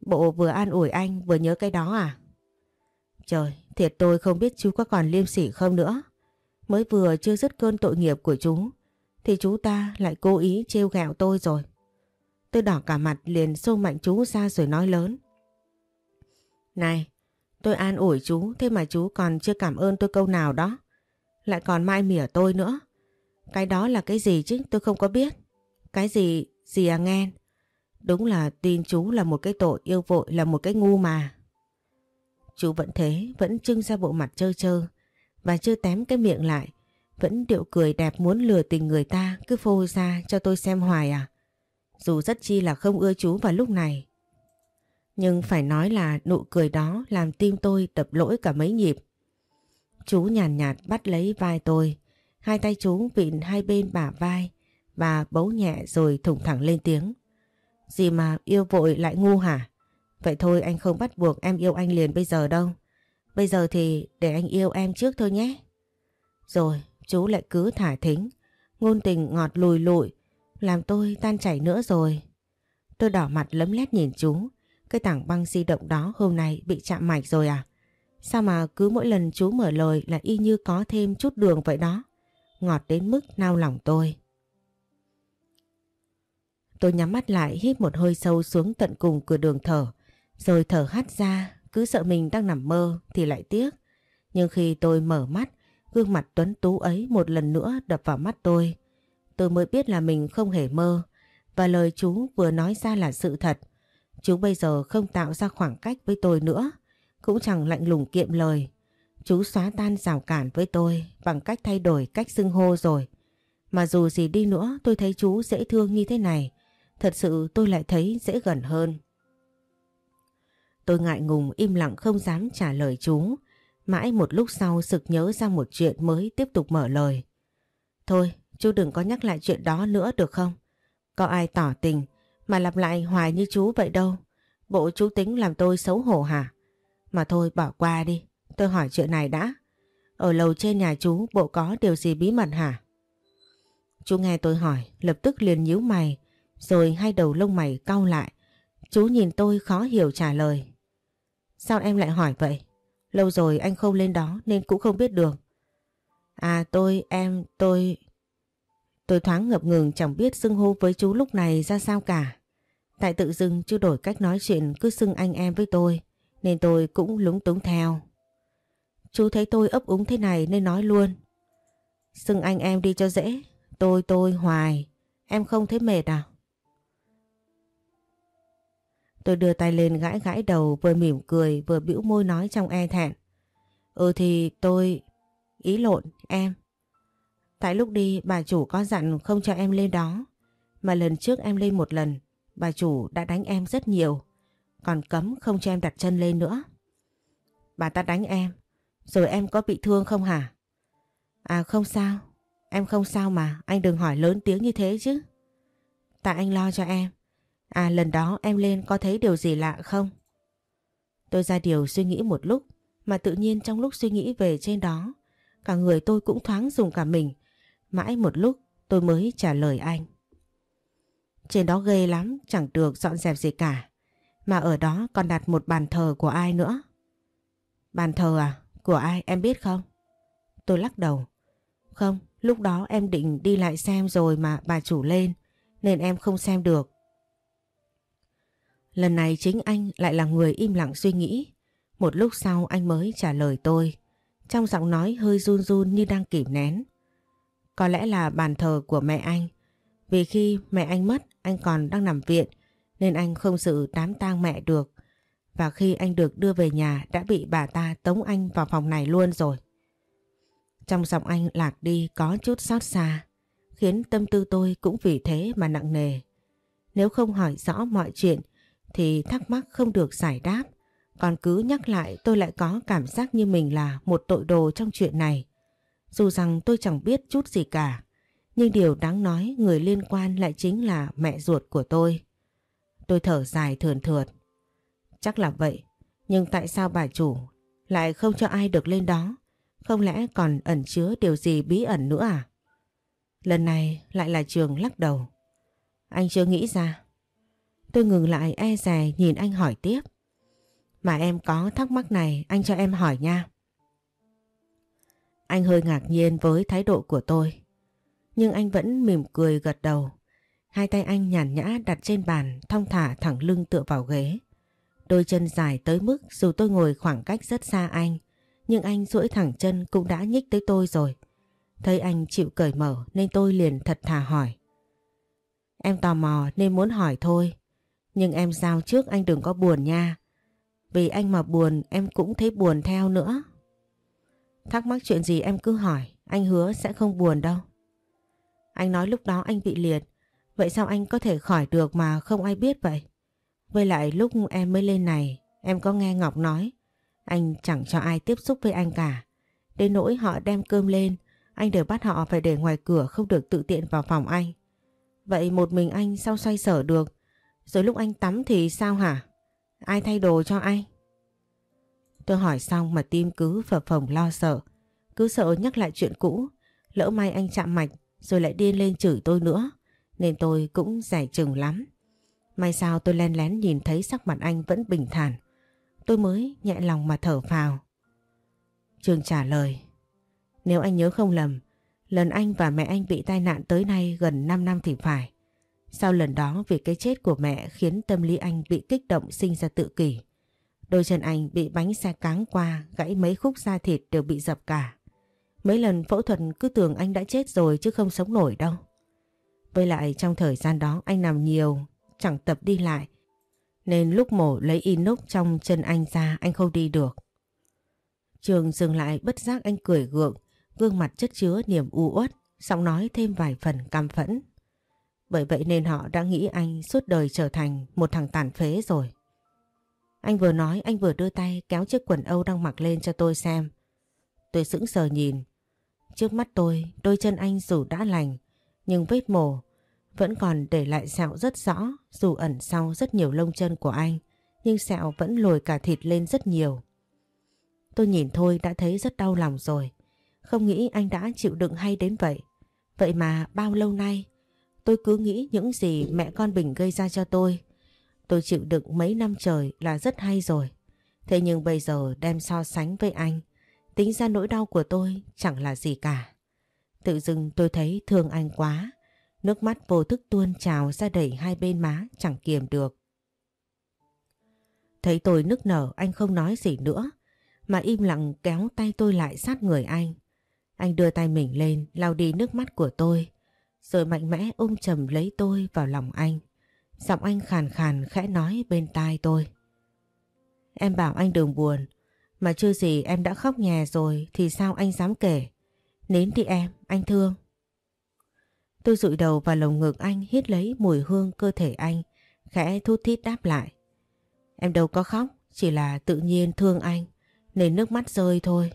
Bộ vừa an ủi anh vừa nhớ cái đó à? Trời, thiệt tôi không biết chú có còn liêm sỉ không nữa. Mới vừa chưa dứt cơn tội nghiệp của chú, thì chú ta lại cố ý trêu ghẹo tôi rồi. Tôi đỏ cả mặt liền xô mạnh chú ra rồi nói lớn. Này, Tôi an ủi chú, thế mà chú còn chưa cảm ơn tôi câu nào đó. Lại còn mai mỉa tôi nữa. Cái đó là cái gì chứ tôi không có biết. Cái gì gì à nghe. Đúng là tin chú là một cái tội yêu vội là một cái ngu mà. Chú vẫn thế, vẫn trưng ra bộ mặt trơ trơ và chưa tém cái miệng lại. Vẫn điệu cười đẹp muốn lừa tình người ta cứ phô ra cho tôi xem hoài à. Dù rất chi là không ưa chú vào lúc này. Nhưng phải nói là nụ cười đó làm tim tôi đập lỗi cả mấy nhịp. Chú nhàn nhạt, nhạt bắt lấy vai tôi. Hai tay chú vịn hai bên bả vai và bấu nhẹ rồi thủng thẳng lên tiếng. Gì mà yêu vội lại ngu hả? Vậy thôi anh không bắt buộc em yêu anh liền bây giờ đâu. Bây giờ thì để anh yêu em trước thôi nhé. Rồi chú lại cứ thả thính. Ngôn tình ngọt lùi lụi. Làm tôi tan chảy nữa rồi. Tôi đỏ mặt lấm lét nhìn chú. Cái tảng băng di động đó hôm nay bị chạm mạch rồi à? Sao mà cứ mỗi lần chú mở lời là y như có thêm chút đường vậy đó. Ngọt đến mức nao lòng tôi. Tôi nhắm mắt lại hít một hơi sâu xuống tận cùng cửa đường thở. Rồi thở hắt ra, cứ sợ mình đang nằm mơ thì lại tiếc. Nhưng khi tôi mở mắt, gương mặt tuấn tú ấy một lần nữa đập vào mắt tôi. Tôi mới biết là mình không hề mơ. Và lời chú vừa nói ra là sự thật. Chú bây giờ không tạo ra khoảng cách với tôi nữa. Cũng chẳng lạnh lùng kiệm lời. Chú xóa tan rào cản với tôi bằng cách thay đổi cách xưng hô rồi. Mà dù gì đi nữa tôi thấy chú dễ thương như thế này. Thật sự tôi lại thấy dễ gần hơn. Tôi ngại ngùng im lặng không dám trả lời chú. Mãi một lúc sau sực nhớ ra một chuyện mới tiếp tục mở lời. Thôi, chú đừng có nhắc lại chuyện đó nữa được không? Có ai tỏ tình mà lặp lại hoài như chú vậy đâu. Bộ chú tính làm tôi xấu hổ hả? Mà thôi bỏ qua đi, tôi hỏi chuyện này đã. Ở lầu trên nhà chú bộ có điều gì bí mật hả? Chú nghe tôi hỏi, lập tức liền nhíu mày, rồi hai đầu lông mày cau lại. Chú nhìn tôi khó hiểu trả lời. Sao em lại hỏi vậy? Lâu rồi anh không lên đó nên cũng không biết được. À tôi, em, tôi... Tôi thoáng ngập ngừng chẳng biết xưng hô với chú lúc này ra sao cả. Tại tự dưng chưa đổi cách nói chuyện cứ xưng anh em với tôi nên tôi cũng lúng túng theo. Chú thấy tôi ấp úng thế này nên nói luôn. Xưng anh em đi cho dễ. Tôi tôi hoài. Em không thấy mệt à? Tôi đưa tay lên gãi gãi đầu vừa mỉm cười vừa bĩu môi nói trong e thẹn. Ừ thì tôi... Ý lộn, em. Tại lúc đi bà chủ có dặn không cho em lên đó. Mà lần trước em lên một lần, bà chủ đã đánh em rất nhiều. Còn cấm không cho em đặt chân lên nữa. Bà ta đánh em, rồi em có bị thương không hả? À không sao, em không sao mà, anh đừng hỏi lớn tiếng như thế chứ. Tại anh lo cho em. À lần đó em lên có thấy điều gì lạ không? Tôi ra điều suy nghĩ một lúc mà tự nhiên trong lúc suy nghĩ về trên đó cả người tôi cũng thoáng dùng cả mình. Mãi một lúc tôi mới trả lời anh. Trên đó ghê lắm chẳng được dọn dẹp gì cả. Mà ở đó còn đặt một bàn thờ của ai nữa. Bàn thờ à? Của ai em biết không? Tôi lắc đầu. Không, lúc đó em định đi lại xem rồi mà bà chủ lên nên em không xem được. Lần này chính anh lại là người im lặng suy nghĩ. Một lúc sau anh mới trả lời tôi. Trong giọng nói hơi run run như đang kìm nén. Có lẽ là bàn thờ của mẹ anh. Vì khi mẹ anh mất, anh còn đang nằm viện nên anh không dự đám tang mẹ được. Và khi anh được đưa về nhà đã bị bà ta tống anh vào phòng này luôn rồi. Trong giọng anh lạc đi có chút xót xa, khiến tâm tư tôi cũng vì thế mà nặng nề. Nếu không hỏi rõ mọi chuyện thì thắc mắc không được giải đáp. Còn cứ nhắc lại tôi lại có cảm giác như mình là một tội đồ trong chuyện này. Dù rằng tôi chẳng biết chút gì cả, nhưng điều đáng nói người liên quan lại chính là mẹ ruột của tôi. Tôi thở dài thườn thượt. Chắc là vậy, nhưng tại sao bà chủ lại không cho ai được lên đó? Không lẽ còn ẩn chứa điều gì bí ẩn nữa à? Lần này lại là trường lắc đầu. Anh chưa nghĩ ra. Tôi ngừng lại e dè nhìn anh hỏi tiếp. Mà em có thắc mắc này anh cho em hỏi nha. Anh hơi ngạc nhiên với thái độ của tôi. Nhưng anh vẫn mỉm cười gật đầu. Hai tay anh nhàn nhã đặt trên bàn thong thả thẳng lưng tựa vào ghế. Đôi chân dài tới mức dù tôi ngồi khoảng cách rất xa anh nhưng anh duỗi thẳng chân cũng đã nhích tới tôi rồi. Thấy anh chịu cởi mở nên tôi liền thật thà hỏi. Em tò mò nên muốn hỏi thôi. Nhưng em giao trước anh đừng có buồn nha. Vì anh mà buồn em cũng thấy buồn theo nữa. Thắc mắc chuyện gì em cứ hỏi, anh hứa sẽ không buồn đâu. Anh nói lúc đó anh bị liệt, vậy sao anh có thể khỏi được mà không ai biết vậy? Với lại lúc em mới lên này, em có nghe Ngọc nói, anh chẳng cho ai tiếp xúc với anh cả. Đến nỗi họ đem cơm lên, anh đều bắt họ phải để ngoài cửa không được tự tiện vào phòng anh. Vậy một mình anh sao xoay sở được? Rồi lúc anh tắm thì sao hả? Ai thay đồ cho anh? Tôi hỏi xong mà tim cứ phập phồng lo sợ. Cứ sợ nhắc lại chuyện cũ. Lỡ may anh chạm mạch rồi lại điên lên chửi tôi nữa. Nên tôi cũng giải chừng lắm. May sao tôi len lén nhìn thấy sắc mặt anh vẫn bình thản. Tôi mới nhẹ lòng mà thở phào. Trường trả lời. Nếu anh nhớ không lầm, lần anh và mẹ anh bị tai nạn tới nay gần 5 năm thì phải. Sau lần đó vì cái chết của mẹ khiến tâm lý anh bị kích động sinh ra tự kỷ. Đôi chân anh bị bánh xe cáng qua, gãy mấy khúc da thịt đều bị dập cả. Mấy lần phẫu thuật cứ tưởng anh đã chết rồi chứ không sống nổi đâu. Với lại trong thời gian đó anh nằm nhiều, chẳng tập đi lại. Nên lúc mổ lấy inox trong chân anh ra anh không đi được. Trường dừng lại bất giác anh cười gượng, gương mặt chất chứa niềm u uất, giọng nói thêm vài phần cam phẫn. Bởi vậy nên họ đã nghĩ anh suốt đời trở thành một thằng tàn phế rồi. Anh vừa nói anh vừa đưa tay kéo chiếc quần Âu đang mặc lên cho tôi xem. Tôi sững sờ nhìn. Trước mắt tôi, đôi chân anh dù đã lành, nhưng vết mổ vẫn còn để lại sẹo rất rõ dù ẩn sau rất nhiều lông chân của anh, nhưng sẹo vẫn lồi cả thịt lên rất nhiều. Tôi nhìn thôi đã thấy rất đau lòng rồi. Không nghĩ anh đã chịu đựng hay đến vậy. Vậy mà bao lâu nay tôi cứ nghĩ những gì mẹ con Bình gây ra cho tôi. Tôi chịu đựng mấy năm trời là rất hay rồi. Thế nhưng bây giờ đem so sánh với anh, tính ra nỗi đau của tôi chẳng là gì cả. Tự dưng tôi thấy thương anh quá. Nước mắt vô thức tuôn trào ra đẩy hai bên má, chẳng kiềm được. Thấy tôi nức nở, anh không nói gì nữa, mà im lặng kéo tay tôi lại sát người anh. Anh đưa tay mình lên, lau đi nước mắt của tôi, rồi mạnh mẽ ôm chầm lấy tôi vào lòng anh. Giọng anh khàn khàn khẽ nói bên tai tôi. Em bảo anh đừng buồn mà chưa gì em đã khóc nhè rồi thì sao anh dám kể. Nến đi em, anh thương. Tôi rụi đầu vào lồng ngực anh hít lấy mùi hương cơ thể anh, khẽ thút thít đáp lại. Em đâu có khóc, chỉ là tự nhiên thương anh, nên nước mắt rơi thôi.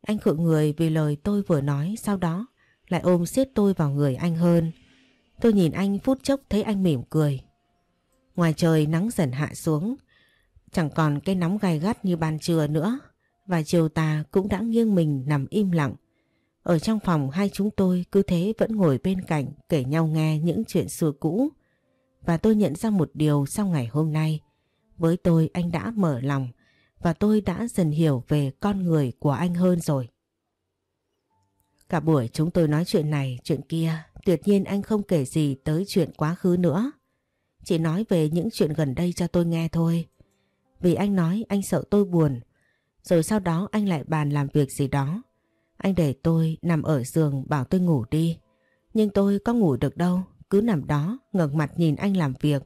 Anh khựng người vì lời tôi vừa nói sau đó lại ôm siết tôi vào người anh hơn. Tôi nhìn anh phút chốc thấy anh mỉm cười. Ngoài trời nắng dần hạ xuống, chẳng còn cái nóng gai gắt như ban trưa nữa và chiều tà cũng đã nghiêng mình nằm im lặng ở trong phòng hai chúng tôi cứ thế vẫn ngồi bên cạnh kể nhau nghe những chuyện xưa cũ. Và tôi nhận ra một điều sau ngày hôm nay. Với tôi anh đã mở lòng và tôi đã dần hiểu về con người của anh hơn rồi. Cả buổi chúng tôi nói chuyện này, chuyện kia, tuyệt nhiên anh không kể gì tới chuyện quá khứ nữa. Chỉ nói về những chuyện gần đây cho tôi nghe thôi. Vì anh nói anh sợ tôi buồn, rồi sau đó anh lại bàn làm việc gì đó. Anh để tôi nằm ở giường bảo tôi ngủ đi. Nhưng tôi có ngủ được đâu, cứ nằm đó ngẩng mặt nhìn anh làm việc.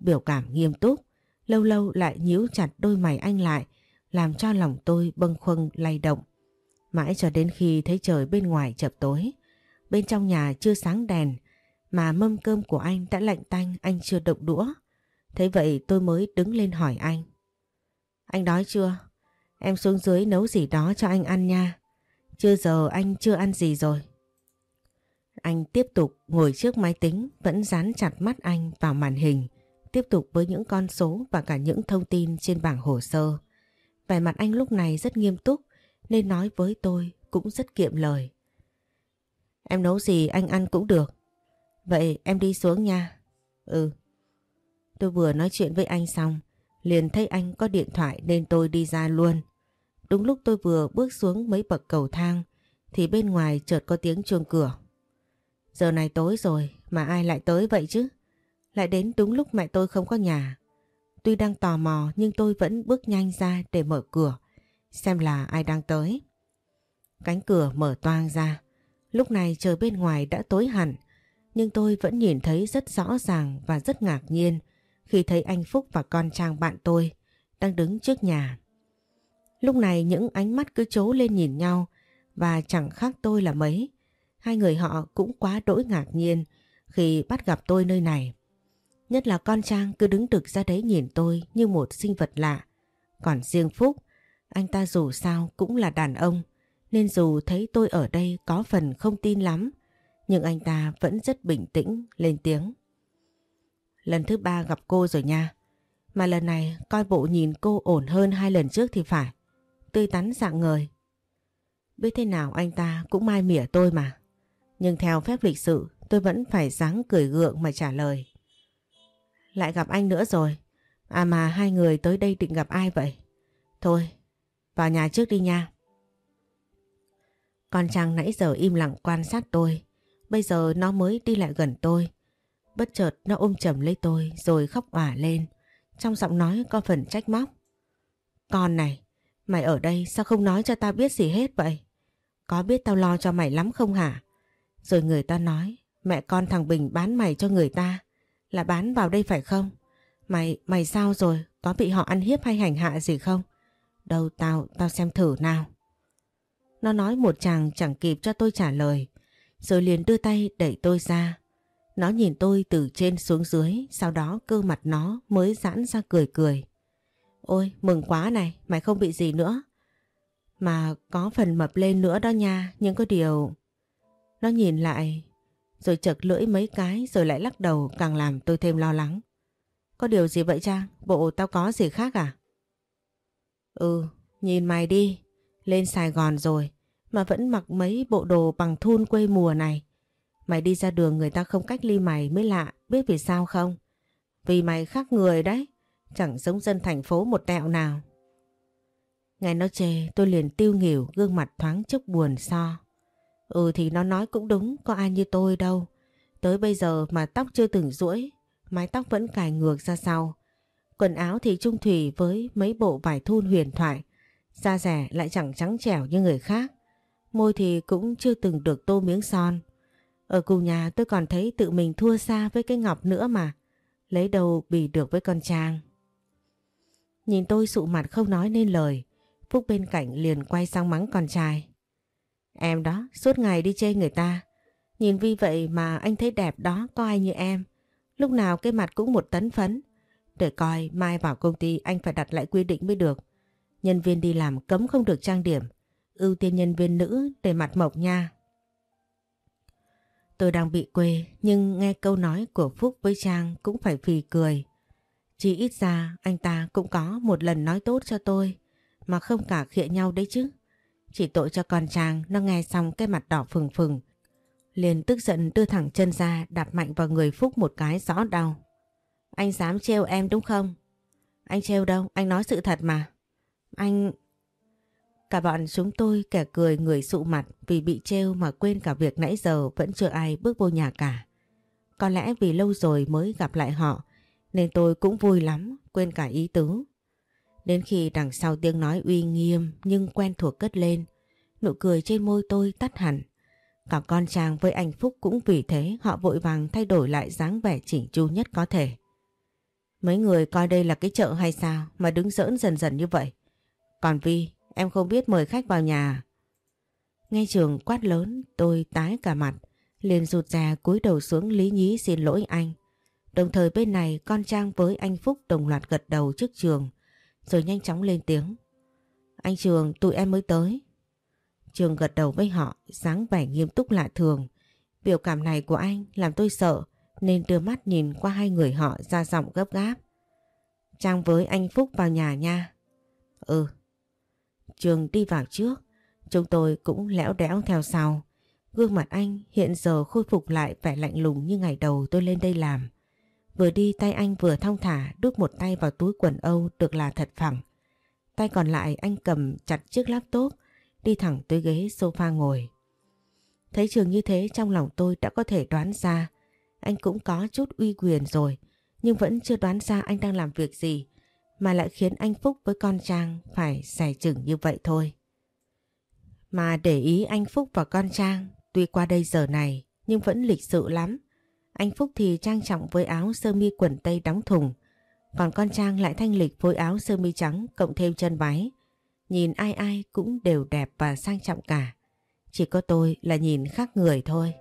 Biểu cảm nghiêm túc, lâu lâu lại nhíu chặt đôi mày anh lại, làm cho lòng tôi bâng khuâng lay động. Mãi cho đến khi thấy trời bên ngoài chập tối, bên trong nhà chưa sáng đèn, mà mâm cơm của anh đã lạnh tanh anh chưa động đũa. Thế vậy tôi mới đứng lên hỏi anh. Anh đói chưa? Em xuống dưới nấu gì đó cho anh ăn nha. Chưa giờ anh chưa ăn gì rồi. Anh tiếp tục ngồi trước máy tính, vẫn dán chặt mắt anh vào màn hình, tiếp tục với những con số và cả những thông tin trên bảng hồ sơ. Vẻ mặt anh lúc này rất nghiêm túc, nên nói với tôi cũng rất kiệm lời. Em nấu gì anh ăn cũng được. Vậy em đi xuống nha. Ừ. Tôi vừa nói chuyện với anh xong liền thấy anh có điện thoại nên tôi đi ra luôn. Đúng lúc tôi vừa bước xuống mấy bậc cầu thang, thì bên ngoài chợt có tiếng chuông cửa. Giờ này tối rồi, mà ai lại tới vậy chứ? Lại đến đúng lúc mẹ tôi không có nhà. Tuy đang tò mò, nhưng tôi vẫn bước nhanh ra để mở cửa, xem là ai đang tới. Cánh cửa mở toang ra. Lúc này trời bên ngoài đã tối hẳn, nhưng tôi vẫn nhìn thấy rất rõ ràng và rất ngạc nhiên khi thấy anh Phúc và con Trang bạn tôi đang đứng trước nhà. Lúc này những ánh mắt cứ trố lên nhìn nhau và chẳng khác tôi là mấy. Hai người họ cũng quá đỗi ngạc nhiên khi bắt gặp tôi nơi này. Nhất là con Trang cứ đứng đực ra đấy nhìn tôi như một sinh vật lạ. Còn riêng Phúc, anh ta dù sao cũng là đàn ông, nên dù thấy tôi ở đây có phần không tin lắm, nhưng anh ta vẫn rất bình tĩnh lên tiếng. Lần thứ ba gặp cô rồi nha, mà lần này coi bộ nhìn cô ổn hơn hai lần trước thì phải. Tươi tắn dạng người. Biết thế nào anh ta cũng mai mỉa tôi mà. Nhưng theo phép lịch sự tôi vẫn phải dáng cười gượng mà trả lời. Lại gặp anh nữa rồi. À mà hai người tới đây định gặp ai vậy? Thôi, vào nhà trước đi nha. Con Trang nãy giờ im lặng quan sát tôi. Bây giờ nó mới đi lại gần tôi. Bất chợt nó ôm chầm lấy tôi rồi khóc òa lên. Trong giọng nói có phần trách móc. Con này, mày ở đây sao không nói cho tao biết gì hết vậy? Có biết tao lo cho mày lắm không hả? Rồi người ta nói mẹ con thằng Bình bán mày cho người ta. Là bán vào đây phải không? Mày, mày sao rồi? Có bị họ ăn hiếp hay hành hạ gì không? Đâu tao, tao xem thử nào. Nó nói một chàng chẳng kịp cho tôi trả lời. Rồi liền đưa tay đẩy tôi ra. Nó nhìn tôi từ trên xuống dưới, sau đó cơ mặt nó mới giãn ra cười cười. Ôi, mừng quá này, mày không bị gì nữa. Mà có phần mập lên nữa đó nha, nhưng có điều... Nó nhìn lại, rồi chật lưỡi mấy cái rồi lại lắc đầu càng làm tôi thêm lo lắng. Có điều gì vậy Trang? Bộ tao có gì khác à? Ừ, nhìn mày đi. Lên Sài Gòn rồi mà vẫn mặc mấy bộ đồ bằng thun quê mùa này. Mày đi ra đường người ta không cách ly mày mới lạ, biết vì sao không? Vì mày khác người đấy, chẳng giống dân thành phố một tẹo nào. Nghe nó chê tôi liền tiêu nghỉu gương mặt thoáng chốc buồn so. Ừ thì nó nói cũng đúng, có ai như tôi đâu. Tới bây giờ mà tóc chưa từng rũi, mái tóc vẫn cài ngược ra sau. Quần áo thì trung thủy với mấy bộ vải thun huyền thoại. Da rẻ lại chẳng trắng trẻo như người khác. Môi thì cũng chưa từng được tô miếng son. Ở cùng nhà tôi còn thấy tự mình thua xa với cái Ngọc nữa mà. Lấy đâu bì được với con Trang. Nhìn tôi sụ mặt không nói nên lời. Phúc bên cạnh liền quay sang mắng con trai. Em đó, suốt ngày đi chê người ta. Nhìn Vi vậy mà anh thấy đẹp đó, có ai như em. Lúc nào cái mặt cũng một tấn phấn. Để coi mai vào công ty anh phải đặt lại quy định mới được. Nhân viên đi làm cấm không được trang điểm. Ưu tiên nhân viên nữ để mặt mộc nha. Tôi đang bị quê nhưng nghe câu nói của Phúc với Trang cũng phải phì cười. Chỉ ít ra anh ta cũng có một lần nói tốt cho tôi mà không cả khịa nhau đấy chứ. Chỉ tội cho con Trang nó nghe xong cái mặt đỏ phừng phừng. Liền tức giận đưa thẳng chân ra đạp mạnh vào người Phúc một cái rõ đau. Anh dám trêu em đúng không? Anh trêu đâu, anh nói sự thật mà. Anh... Cả bọn chúng tôi kẻ cười người sụ mặt vì bị trêu mà quên cả việc nãy giờ vẫn chưa ai bước vô nhà cả. Có lẽ vì lâu rồi mới gặp lại họ nên tôi cũng vui lắm, quên cả ý tứ. Đến khi đằng sau tiếng nói uy nghiêm nhưng quen thuộc cất lên, nụ cười trên môi tôi tắt hẳn. Cả con Trang với anh Phúc cũng vì thế họ vội vàng thay đổi lại dáng vẻ chỉnh chu nhất có thể. Mấy người coi đây là cái chợ hay sao mà đứng giỡn dần dần như vậy. Còn Vi, em không biết mời khách vào nhà? Nghe trường quát lớn tôi tái cả mặt, liền rụt rè cúi đầu xuống lý nhí xin lỗi anh. Đồng thời bên này con Trang với anh Phúc đồng loạt gật đầu trước trường rồi nhanh chóng lên tiếng. Anh Trường, tụi em mới tới. Trường gật đầu với họ, dáng vẻ nghiêm túc lạ thường. Biểu cảm này của anh làm tôi sợ nên đưa mắt nhìn qua hai người họ ra giọng gấp gáp. Trang với anh Phúc vào nhà nha. Ừ. Trường đi vào trước, chúng tôi cũng lẽo đẽo theo sau. Gương mặt anh hiện giờ khôi phục lại vẻ lạnh lùng như ngày đầu tôi lên đây làm. Vừa đi tay anh vừa thong thả đút một tay vào túi quần Âu được là thật phẳng. Tay còn lại anh cầm chặt chiếc laptop đi thẳng tới ghế sofa ngồi. Thấy Trường như thế trong lòng tôi đã có thể đoán ra anh cũng có chút uy quyền rồi nhưng vẫn chưa đoán ra anh đang làm việc gì mà lại khiến anh Phúc với con Trang phải xài chừng như vậy thôi. Mà để ý anh Phúc và con Trang, tuy qua đây giờ này nhưng vẫn lịch sự lắm Anh Phúc thì trang trọng với áo sơ mi quần tây đóng thùng. Còn con Trang lại thanh lịch với áo sơ mi trắng cộng thêm chân váy. Nhìn ai ai cũng đều đẹp và sang trọng cả. Chỉ có tôi là nhìn khác người thôi.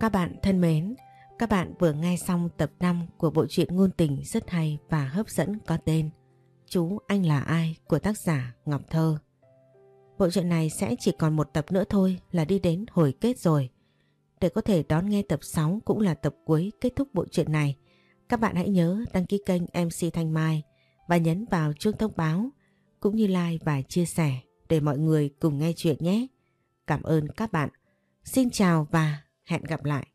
Các bạn thân mến, các bạn vừa nghe xong tập 5 của bộ truyện ngôn tình rất hay và hấp dẫn có tên Chú Anh Là Ai của tác giả Ngọc Thơ. Bộ truyện này sẽ chỉ còn một tập nữa thôi là đi đến hồi kết rồi. Để có thể đón nghe tập 6 cũng là tập cuối kết thúc bộ truyện này, các bạn hãy nhớ đăng ký kênh MC Thanh Mai và nhấn vào chuông thông báo cũng như like và chia sẻ để mọi người cùng nghe chuyện nhé. Cảm ơn các bạn. Xin chào và hẹn gặp lại.